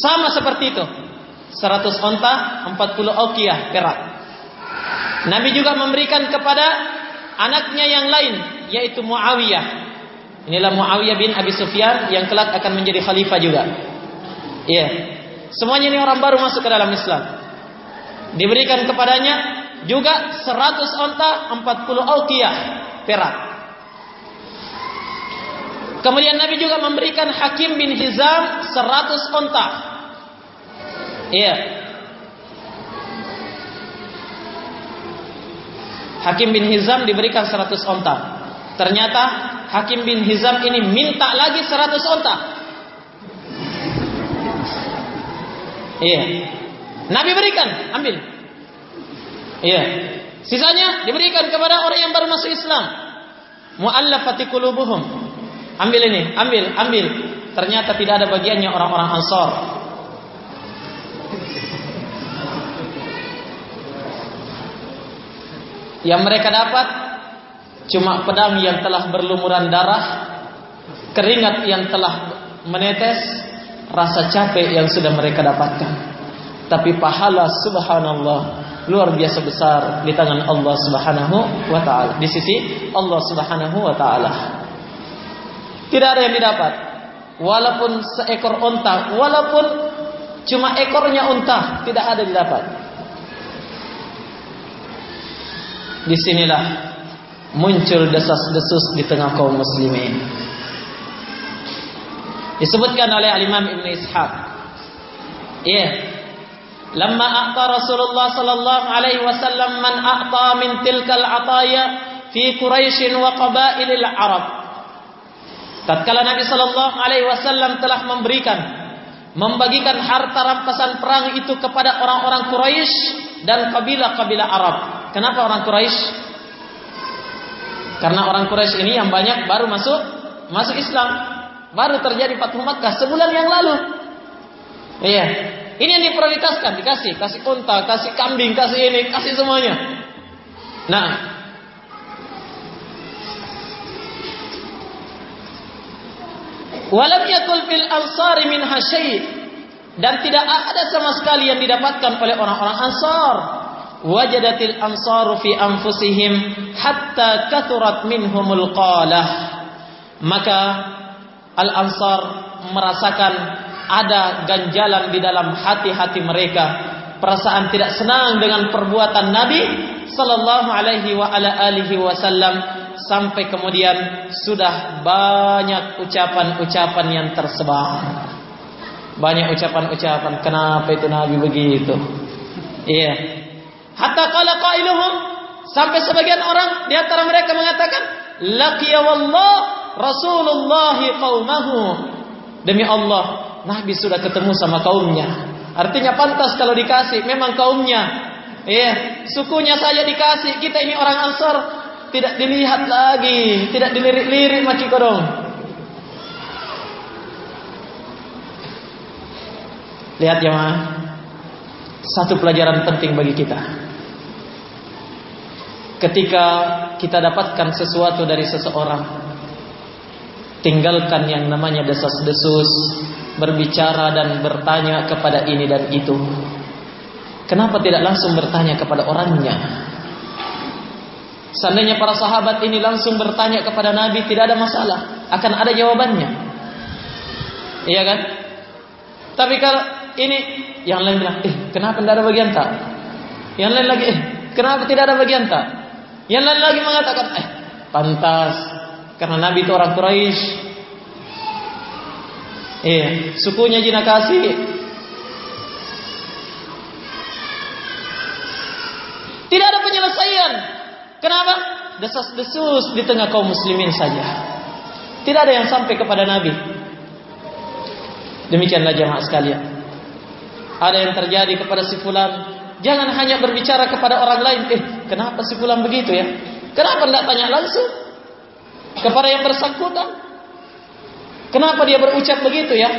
Sama seperti itu. 100 unta, 40 auqiyah perak. Nabi juga memberikan kepada anaknya yang lain yaitu Muawiyah. Inilah Muawiyah bin Abi Sufyan yang kelak akan menjadi khalifah juga. Iya. Semuanya ini orang baru masuk ke dalam Islam diberikan kepadanya juga 100 onta 40 aukiyah perak. Kemudian Nabi juga memberikan Hakim bin Hizam 100 onta. Iya. Hakim bin Hizam diberikan 100 onta. Ternyata Hakim bin Hizam ini minta lagi 100 onta. Iya. Nabi berikan, ambil. Iya. Sisanya diberikan kepada orang yang baru masuk Islam. Mu'allafati qulubuhum. Ambil ini, ambil, ambil. Ternyata tidak ada bagiannya orang-orang Ansar. Yang mereka dapat cuma pedang yang telah berlumuran darah, keringat yang telah menetes, rasa capek yang sudah mereka dapatkan. tapi pahala subhanallah luar biasa besar di tangan Allah Subhanahu wa taala di sisi Allah Subhanahu wa taala tidak ada yang didapat walaupun seekor unta walaupun cuma ekornya unta tidak ada didapat di sinilah muncul desas-desus di tengah kaum muslimin disebutkan oleh Imam Ibn Ishaq ya yeah. Lama a'ta Rasulullah sallallahu alaihi wasallam man a'ta min tilkal ataya fi Quraisy wa qabailil Arab. Tatkala Nabi sallallahu alaihi wasallam telah memberikan membagikan harta rampasan perang itu kepada orang-orang Quraisy dan kabilah-kabilah Arab. Kenapa orang Quraisy? Karena orang Quraisy ini yang banyak baru masuk masuk Islam. Baru terjadi Fathu Makkah sebulan yang lalu. Iya. Ini yang diprioritaskan, dikasih, kasih unta, kasih kambing, kasih ini, kasih semuanya. Nah, walam yakul fil ansari min hasyai dan tidak ada sama sekali yang didapatkan oleh orang-orang Ansar. Wajadatil ansaru fi anfusihim hatta kathurat minhumul qalah. Maka al-ansar merasakan ada ganjalan di dalam hati-hati mereka perasaan tidak senang dengan perbuatan Nabi sallallahu alaihi wa ala alihi wasallam sampai kemudian sudah banyak ucapan-ucapan yang tersebar banyak ucapan-ucapan kenapa itu Nabi begitu iya hatta qala qailuhum sampai sebagian orang di antara mereka mengatakan laqiya wallah rasulullah qaumahu demi Allah Nabi sudah ketemu sama kaumnya. Artinya pantas kalau dikasih. Memang kaumnya. Ya, sukunya saja dikasih. Kita ini orang Ansar tidak dilihat lagi, tidak dilirik-lirik maki kodong. Lihat ya satu pelajaran penting bagi kita. Ketika kita dapatkan sesuatu dari seseorang, tinggalkan yang namanya desas-desus, berbicara dan bertanya kepada ini dan itu. Kenapa tidak langsung bertanya kepada orangnya? Seandainya para sahabat ini langsung bertanya kepada Nabi tidak ada masalah, akan ada jawabannya. Iya kan? Tapi kalau ini yang lain bilang, eh kenapa tidak ada bagian tak? Yang lain lagi, eh kenapa tidak ada bagian tak? Yang lain lagi mengatakan, eh pantas karena Nabi itu orang Quraisy, Eh, sukunya jina kasih. Tidak ada penyelesaian. Kenapa? Desas-desus di tengah kaum muslimin saja. Tidak ada yang sampai kepada Nabi. Demikianlah jemaah sekalian. Ada yang terjadi kepada si fulan, jangan hanya berbicara kepada orang lain. Eh, kenapa si fulan begitu ya? Kenapa tidak tanya langsung kepada yang bersangkutan? Kenapa dia berucap begitu ya?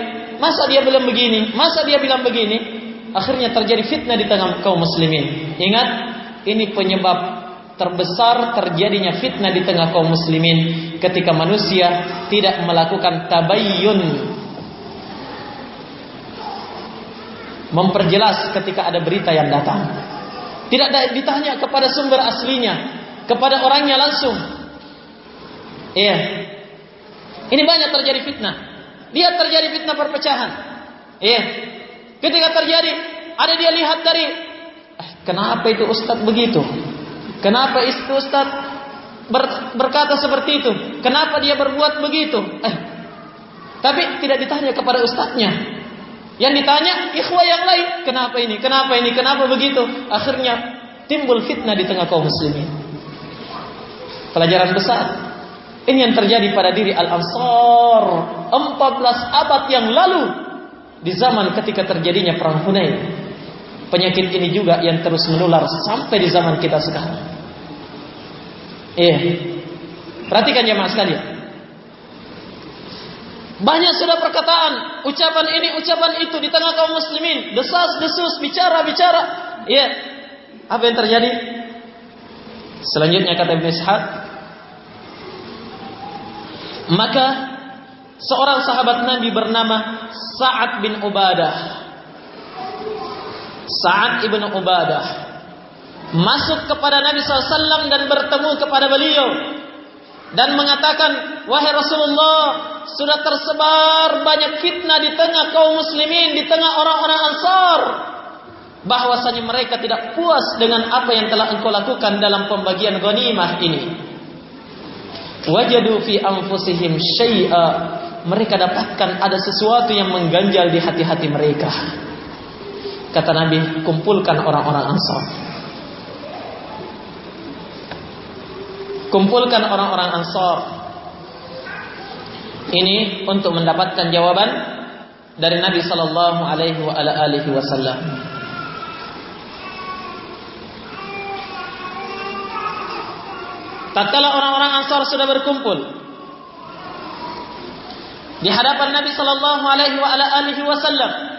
Masa dia bilang begini? Masa dia bilang begini? Akhirnya terjadi fitnah di tengah kaum muslimin. Ingat, ini penyebab terbesar terjadinya fitnah di tengah kaum muslimin ketika manusia tidak melakukan tabayyun. Memperjelas ketika ada berita yang datang. Tidak ditanya kepada sumber aslinya, kepada orangnya langsung. Iya, ini banyak terjadi fitnah. Dia terjadi fitnah perpecahan. Iya. Ketika terjadi, ada dia lihat dari eh, kenapa itu ustaz begitu? Kenapa itu ustaz ber, berkata seperti itu? Kenapa dia berbuat begitu? Eh, tapi tidak ditanya kepada ustaznya. Yang ditanya ikhwah yang lain, kenapa ini? Kenapa ini? Kenapa begitu? Akhirnya timbul fitnah di tengah kaum muslimin. Pelajaran besar ini yang terjadi pada diri Al-Ansar 14 abad yang lalu di zaman ketika terjadinya perang Hunain. Penyakit ini juga yang terus menular sampai di zaman kita sekarang. Eh, perhatikan jemaah sekalian. Banyak sudah perkataan, ucapan ini, ucapan itu di tengah kaum muslimin, desas-desus, bicara-bicara. Iya. Apa yang terjadi? Selanjutnya kata Ibn Ishaq, maka seorang sahabat Nabi bernama Sa'ad bin Ubadah Sa'ad ibn Ubadah masuk kepada Nabi SAW dan bertemu kepada beliau dan mengatakan, wahai Rasulullah, sudah tersebar banyak fitnah di tengah kaum muslimin, di tengah orang-orang ansar. Bahwasanya mereka tidak puas dengan apa yang telah engkau lakukan dalam pembagian ghanimah ini. Wajadu fi anfusihim syai'a. Mereka dapatkan ada sesuatu yang mengganjal di hati-hati mereka. Kata Nabi, kumpulkan orang-orang Ansar. Kumpulkan orang-orang Ansar. Ini untuk mendapatkan jawaban dari Nabi sallallahu alaihi wasallam. Tatkala orang-orang Ansar sudah berkumpul di hadapan Nabi sallallahu alaihi wasallam,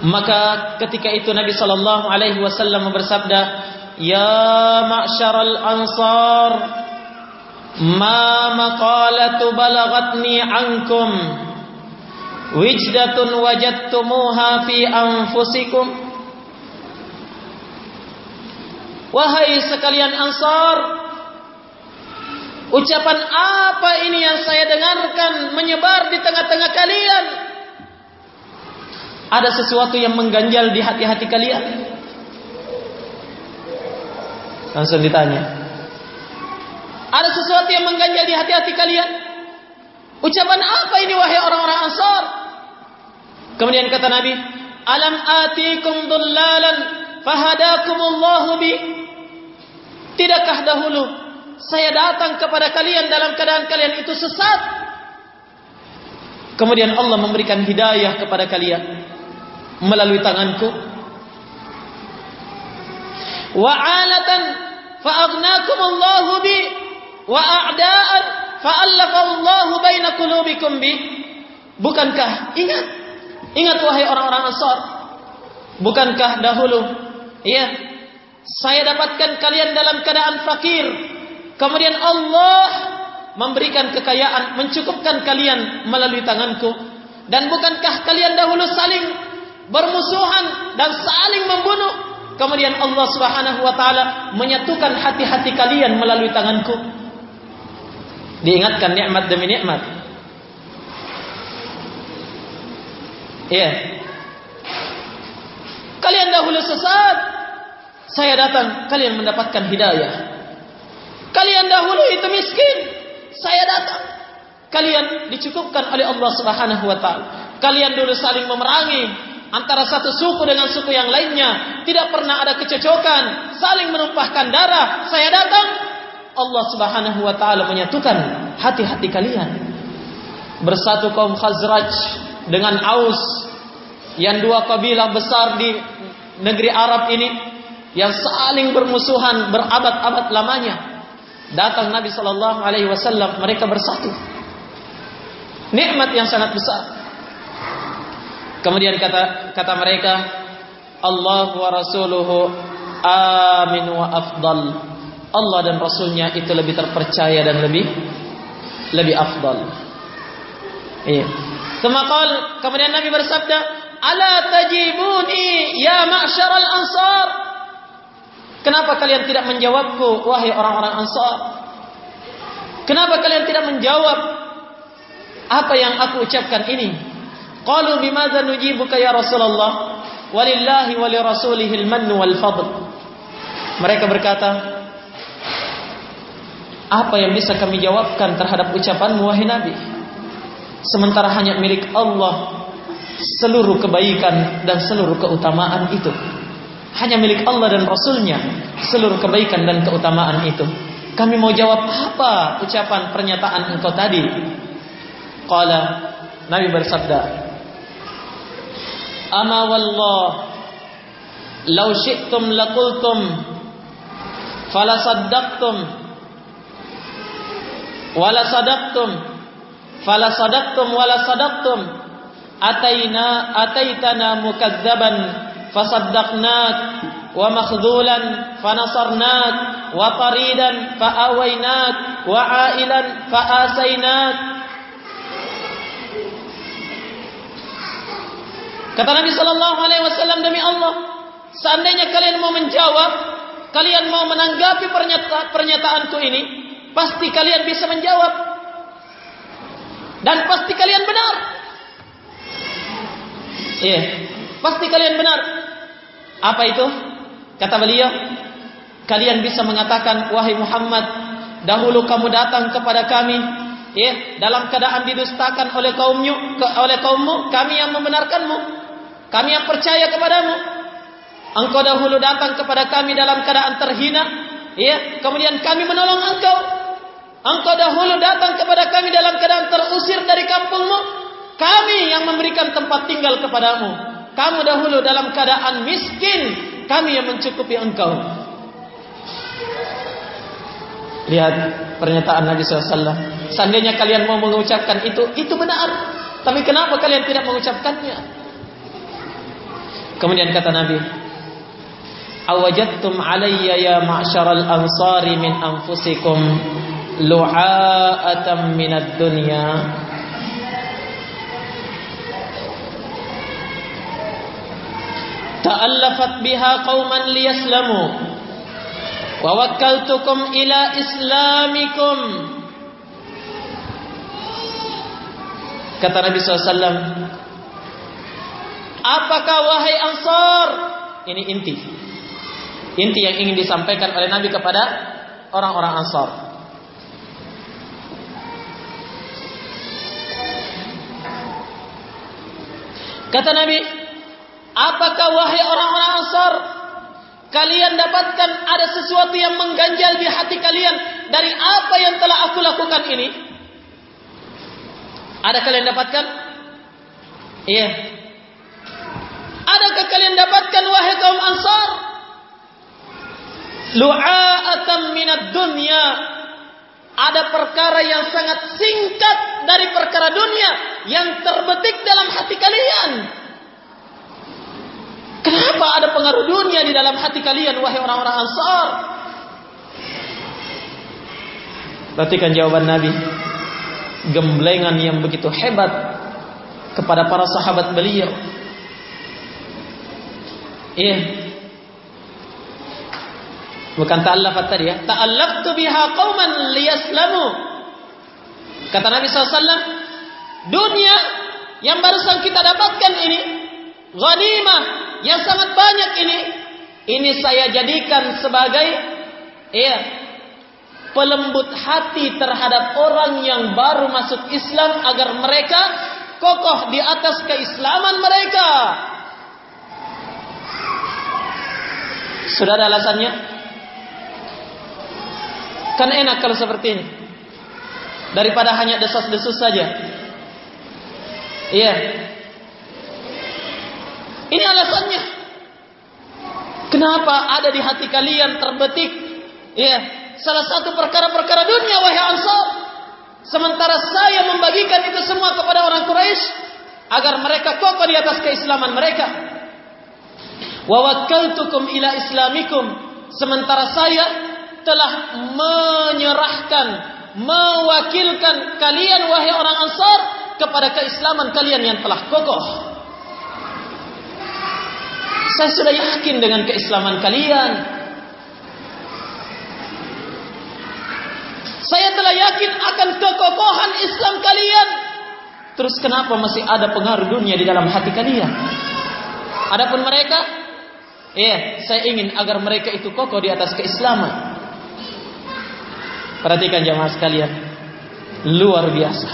Maka ketika itu Nabi sallallahu alaihi wasallam bersabda, "Ya ma'syaral ansar, ma maqalatu balaghatni ankum wijdatun wajadtumuha fi anfusikum." Wahai sekalian ansar, ucapan apa ini yang saya dengarkan menyebar di tengah-tengah kalian? Ada sesuatu yang mengganjal di hati-hati kalian? Langsung ditanya. Ada sesuatu yang mengganjal di hati-hati kalian? Ucapan apa ini wahai orang-orang Ansar? Kemudian kata Nabi, "Alam atikum dullalan fahadakumullahu bi?" Tidakkah dahulu saya datang kepada kalian dalam keadaan kalian itu sesat? Kemudian Allah memberikan hidayah kepada kalian melalui tanganku. Wa alatan fa aghnakum Allah bi wa a'daan fa allafa Allah baina qulubikum bi. Bukankah ingat ingat wahai orang-orang Ansar bukankah dahulu ya saya dapatkan kalian dalam keadaan fakir. Kemudian Allah memberikan kekayaan mencukupkan kalian melalui tanganku. Dan bukankah kalian dahulu saling bermusuhan dan saling membunuh. Kemudian Allah Subhanahu wa taala menyatukan hati-hati kalian melalui tanganku. Diingatkan nikmat demi nikmat. Iya. Kalian dahulu sesat, saya datang, kalian mendapatkan hidayah. Kalian dahulu itu miskin, saya datang. Kalian dicukupkan oleh Allah Subhanahu wa taala. Kalian dulu saling memerangi, antara satu suku dengan suku yang lainnya tidak pernah ada kecocokan saling menumpahkan darah. Saya datang Allah Subhanahu wa taala menyatukan hati-hati kalian. Bersatu kaum Khazraj dengan Aus yang dua kabilah besar di negeri Arab ini yang saling bermusuhan berabad-abad lamanya. Datang Nabi sallallahu alaihi wasallam mereka bersatu. Nikmat yang sangat besar Kemudian kata kata mereka Allah wa rasuluhu amin wa afdal. Allah dan rasulnya itu lebih terpercaya dan lebih lebih afdal. Iya. Semakal kemudian Nabi bersabda, "Ala tajibuni ya ma'syaral ansar?" Kenapa kalian tidak menjawabku wahai orang-orang Ansar? Kenapa kalian tidak menjawab apa yang aku ucapkan ini? Qalu bimadza nujibuka ya Rasulullah? Walillahi wa lirasulihi al-mannu wal fadl. Mereka berkata, apa yang bisa kami jawabkan terhadap ucapanmu wahai Nabi? Sementara hanya milik Allah seluruh kebaikan dan seluruh keutamaan itu. Hanya milik Allah dan Rasulnya seluruh kebaikan dan keutamaan itu. Kami mau jawab apa ucapan pernyataan engkau tadi? Qala Nabi bersabda, أما والله لو شئتم لقلتم فلصدقتم ولصدقتم فلصدقتم ولصدقتم أتينا أتيتنا مكذبا فصدقناك ومخذولا فنصرناك وطريدا فأويناك وعائلا فآسيناك Kata Nabi sallallahu alaihi wasallam demi Allah, seandainya kalian mau menjawab, kalian mau menanggapi pernyataan pernyataanku ini, pasti kalian bisa menjawab. Dan pasti kalian benar. Iya, yeah, pasti kalian benar. Apa itu? Kata beliau, kalian bisa mengatakan wahai Muhammad, dahulu kamu datang kepada kami ya dalam keadaan didustakan oleh kaummu oleh kaummu kami yang membenarkanmu kami yang percaya kepadamu. Engkau dahulu datang kepada kami dalam keadaan terhina. Ya, kemudian kami menolong engkau. Engkau dahulu datang kepada kami dalam keadaan terusir dari kampungmu. Kami yang memberikan tempat tinggal kepadamu. Kamu dahulu dalam keadaan miskin. Kami yang mencukupi engkau. Lihat pernyataan Nabi SAW. Seandainya kalian mau mengucapkan itu, itu benar. Tapi kenapa kalian tidak mengucapkannya? Kemudian kata Nabi, "Awajadtum alayya ya ma'syaral ansari min anfusikum lu'a'atan minad dunya?" Ta'allafat biha qauman liyaslamu wa wakkaltukum ila islamikum Kata Nabi SAW Apakah wahai Ansar? Ini inti. Inti yang ingin disampaikan oleh Nabi kepada orang-orang Ansar. Kata Nabi, apakah wahai orang-orang Ansar? Kalian dapatkan ada sesuatu yang mengganjal di hati kalian dari apa yang telah aku lakukan ini? Ada kalian dapatkan? Iya. Adakah kalian dapatkan wahai kaum ansar? Lu'a'atan minat dunia. Ada perkara yang sangat singkat dari perkara dunia. Yang terbetik dalam hati kalian. Kenapa ada pengaruh dunia di dalam hati kalian wahai orang-orang ansar? Perhatikan jawaban Nabi. Gemblengan yang begitu hebat kepada para sahabat beliau. Iya. Bukan ta'allafat tadi ya. Ta'allaftu biha qauman liyaslamu. Kata Nabi SAW. Dunia yang barusan kita dapatkan ini. Ghanimah yang sangat banyak ini. Ini saya jadikan sebagai. Iya. Pelembut hati terhadap orang yang baru masuk Islam. Agar mereka kokoh di atas keislaman mereka. Sudah ada alasannya? Kan enak kalau seperti ini. Daripada hanya desas-desus saja. Iya. Ini alasannya. Kenapa ada di hati kalian terbetik? Iya. Salah satu perkara-perkara dunia wahai Ansar. Sementara saya membagikan itu semua kepada orang Quraisy agar mereka kokoh di atas keislaman mereka wa wakkaltukum ila islamikum. Sementara saya telah menyerahkan mewakilkan kalian wahai orang ansar kepada keislaman kalian yang telah kokoh. Saya sudah yakin dengan keislaman kalian. Saya telah yakin akan kekokohan Islam kalian. Terus kenapa masih ada pengaruh dunia di dalam hati kalian? Adapun mereka Ya, saya ingin agar mereka itu kokoh di atas keislaman. Perhatikan jemaah sekalian, luar biasa.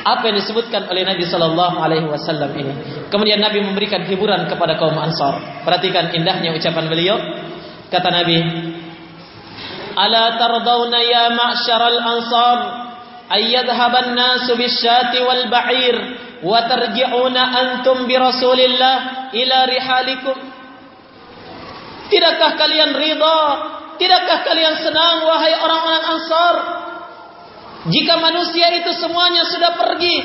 Apa yang disebutkan oleh Nabi Sallallahu Alaihi Wasallam ini. Kemudian Nabi memberikan hiburan kepada kaum Ansar. Perhatikan indahnya ucapan beliau. Kata Nabi, Ala tardawna ya ma'syaral ansar ayyadhaban nasu bisyati wal ba'ir wa tarji'una antum bi rasulillah ila rihalikum Tidakkah kalian ridha? Tidakkah kalian senang wahai orang-orang Ansar? Jika manusia itu semuanya sudah pergi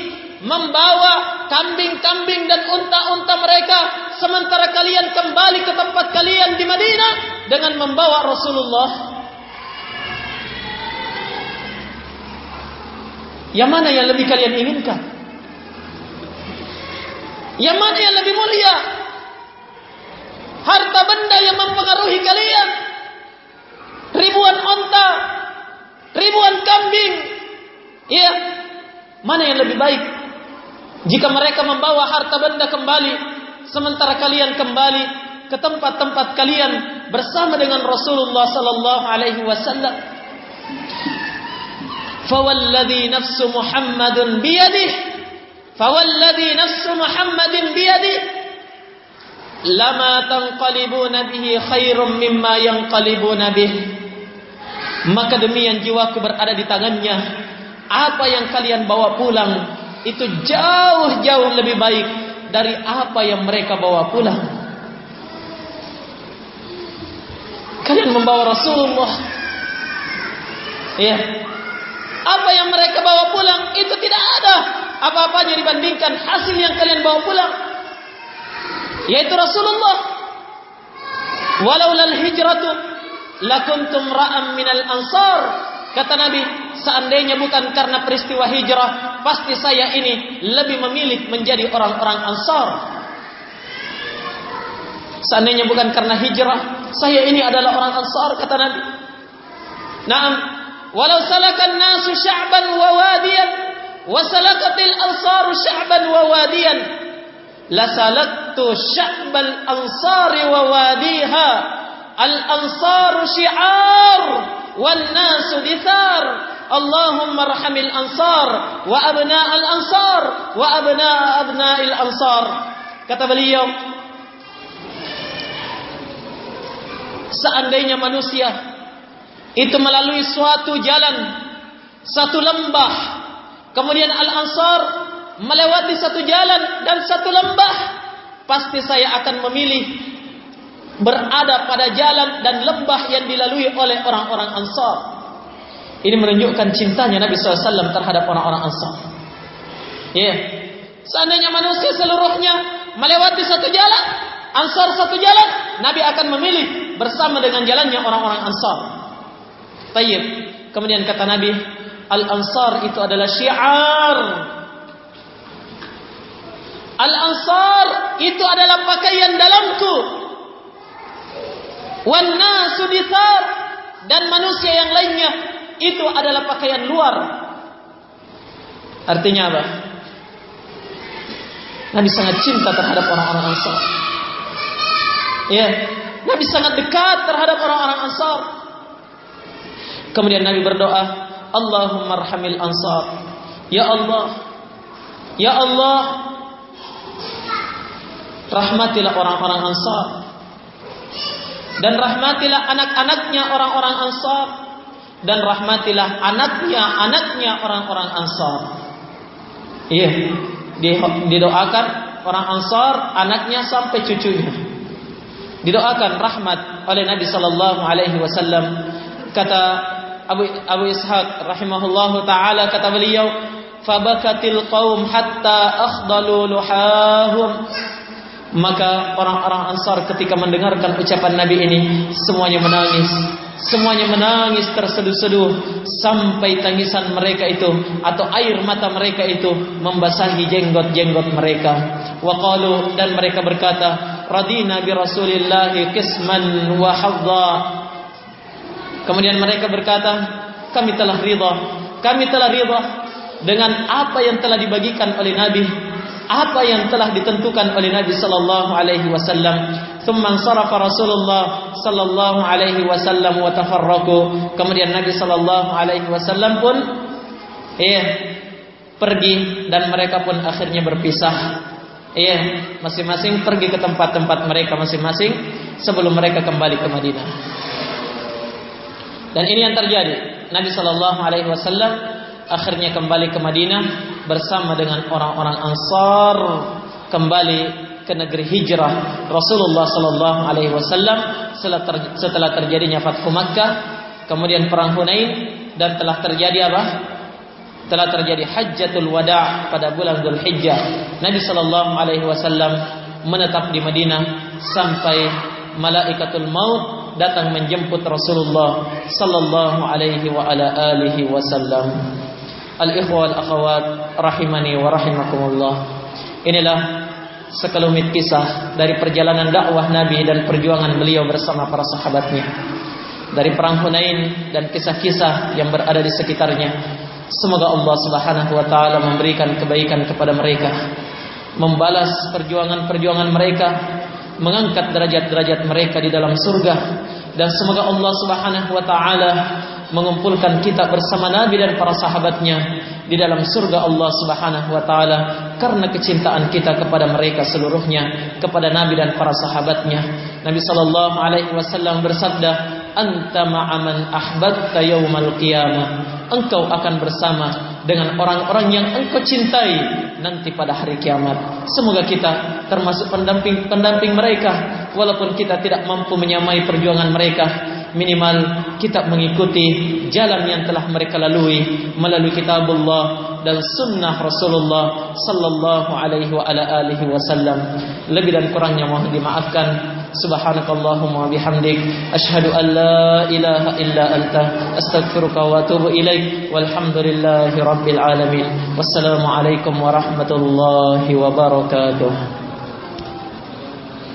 membawa kambing-kambing dan unta-unta mereka sementara kalian kembali ke tempat kalian di Madinah dengan membawa Rasulullah. Yang mana yang lebih kalian inginkan? Yang mana yang lebih mulia? Harta benda yang mempengaruhi kalian. Ribuan onta, ribuan kambing. Ya, mana yang lebih baik? Jika mereka membawa harta benda kembali, sementara kalian kembali ke tempat-tempat kalian bersama dengan Rasulullah sallallahu alaihi wasallam. Fawalladhi nafsu Muhammadun biyadihi فوالذي نفس محمد بيده لما تنقلبون به خير مما ينقلبون به maka demi yang jiwaku berada di tangannya apa yang kalian bawa pulang itu jauh-jauh lebih baik dari apa yang mereka bawa pulang kalian membawa Rasulullah ya apa yang mereka bawa pulang itu tidak ada. Apa-apanya dibandingkan hasil yang kalian bawa pulang. Yaitu Rasulullah. Walau lal hijratu lakuntum ra'am minal ansar. Kata Nabi seandainya bukan karena peristiwa hijrah pasti saya ini lebih memilih menjadi orang-orang ansar. Seandainya bukan karena hijrah saya ini adalah orang ansar kata Nabi. Naam salakan nasu sya'ban wa wadiyan وسلكت الأنصار شعبا وواديا لسلكت شعب الأنصار وواديها. الأنصار شعار والناس دثار اللهم ارحم الأنصار وأبناء الأنصار وأبناء أبناء الأنصار. كتب اليوم seandainya manusia itu melalui suatu jalan satu lembah Kemudian Al-Ansar melewati satu jalan dan satu lembah. Pasti saya akan memilih berada pada jalan dan lembah yang dilalui oleh orang-orang Ansar. Ini menunjukkan cintanya Nabi SAW terhadap orang-orang Ansar. Ya, yeah. seandainya manusia seluruhnya melewati satu jalan, Ansar satu jalan, Nabi akan memilih bersama dengan jalannya orang-orang Ansar. Tayyib. Kemudian kata Nabi, Al-Ansar itu adalah syiar. Al-Ansar itu adalah pakaian dalamku. Wan nasu dithar dan manusia yang lainnya itu adalah pakaian luar. Artinya apa? Nabi sangat cinta terhadap orang-orang Ansar. Ya, Nabi sangat dekat terhadap orang-orang Ansar. Kemudian Nabi berdoa, Allahumma arhamil ansar. Ya Allah Ya Allah Rahmatilah orang-orang ansar. Dan rahmatilah anak-anaknya orang-orang ansar. Dan rahmatilah anaknya-anaknya orang-orang ansar. Iya Didoakan orang ansar Anaknya sampai cucunya. Didoakan rahmat oleh Nabi Sallallahu Alaihi Wasallam. Kata Abu Abu Ishaq rahimahullahu taala kata beliau fabakatil qaum hatta akhdalu luhahum maka orang-orang Ansar ketika mendengarkan ucapan Nabi ini semuanya menangis. Semuanya menangis terseduh-seduh sampai tangisan mereka itu atau air mata mereka itu membasahi jenggot-jenggot mereka. Waqalu dan mereka berkata radina bi rasulillah qisman wa hadza Kemudian mereka berkata, kami telah ridha, kami telah ridha dengan apa yang telah dibagikan oleh Nabi, apa yang telah ditentukan oleh Nabi sallallahu alaihi wasallam. Thumma sarafa Rasulullah sallallahu alaihi wasallam wa tafarraqu. Kemudian Nabi sallallahu alaihi wasallam pun eh pergi dan mereka pun akhirnya berpisah. Eh masing-masing pergi ke tempat-tempat mereka masing-masing sebelum mereka kembali ke Madinah. Dan ini yang terjadi. Nabi sallallahu alaihi wasallam akhirnya kembali ke Madinah bersama dengan orang-orang Ansar kembali ke negeri hijrah Rasulullah sallallahu alaihi wasallam setelah terjadinya Fathu Makkah, kemudian perang Hunain dan telah terjadi apa? Telah terjadi Hajjatul Wada' pada bulan Dzulhijjah. Nabi sallallahu alaihi wasallam menetap di Madinah sampai malaikatul maut datang menjemput Rasulullah sallallahu alaihi wa ala alihi wasallam. Al-ikhwa wal akhawat rahimani wa rahimakumullah. Inilah sekelumit kisah dari perjalanan dakwah Nabi dan perjuangan beliau bersama para sahabatnya. Dari perang Hunain dan kisah-kisah yang berada di sekitarnya. Semoga Allah Subhanahu wa taala memberikan kebaikan kepada mereka. Membalas perjuangan-perjuangan mereka, mengangkat derajat-derajat mereka di dalam surga. Dan semoga Allah Subhanahu wa taala mengumpulkan kita bersama Nabi dan para sahabatnya di dalam surga Allah Subhanahu wa taala karena kecintaan kita kepada mereka seluruhnya kepada Nabi dan para sahabatnya. Nabi sallallahu alaihi wasallam bersabda anta ma'aman ahbabta yaumal qiyamah engkau akan bersama dengan orang-orang yang engkau cintai nanti pada hari kiamat. Semoga kita termasuk pendamping-pendamping mereka. Walaupun kita tidak mampu menyamai perjuangan mereka minimal kita mengikuti jalan yang telah mereka lalui melalui kitabullah dan sunnah Rasulullah sallallahu alaihi wa ala alihi wasallam. Lebih dan kurangnya mohon dimaafkan subhanakallahumma bihamdik. Asyhadu an la ilaha illa anta. Astaghfiruka wa atubu ilaik. Walhamdulillahi rabbil alamin. Wassalamu alaikum warahmatullahi wabarakatuh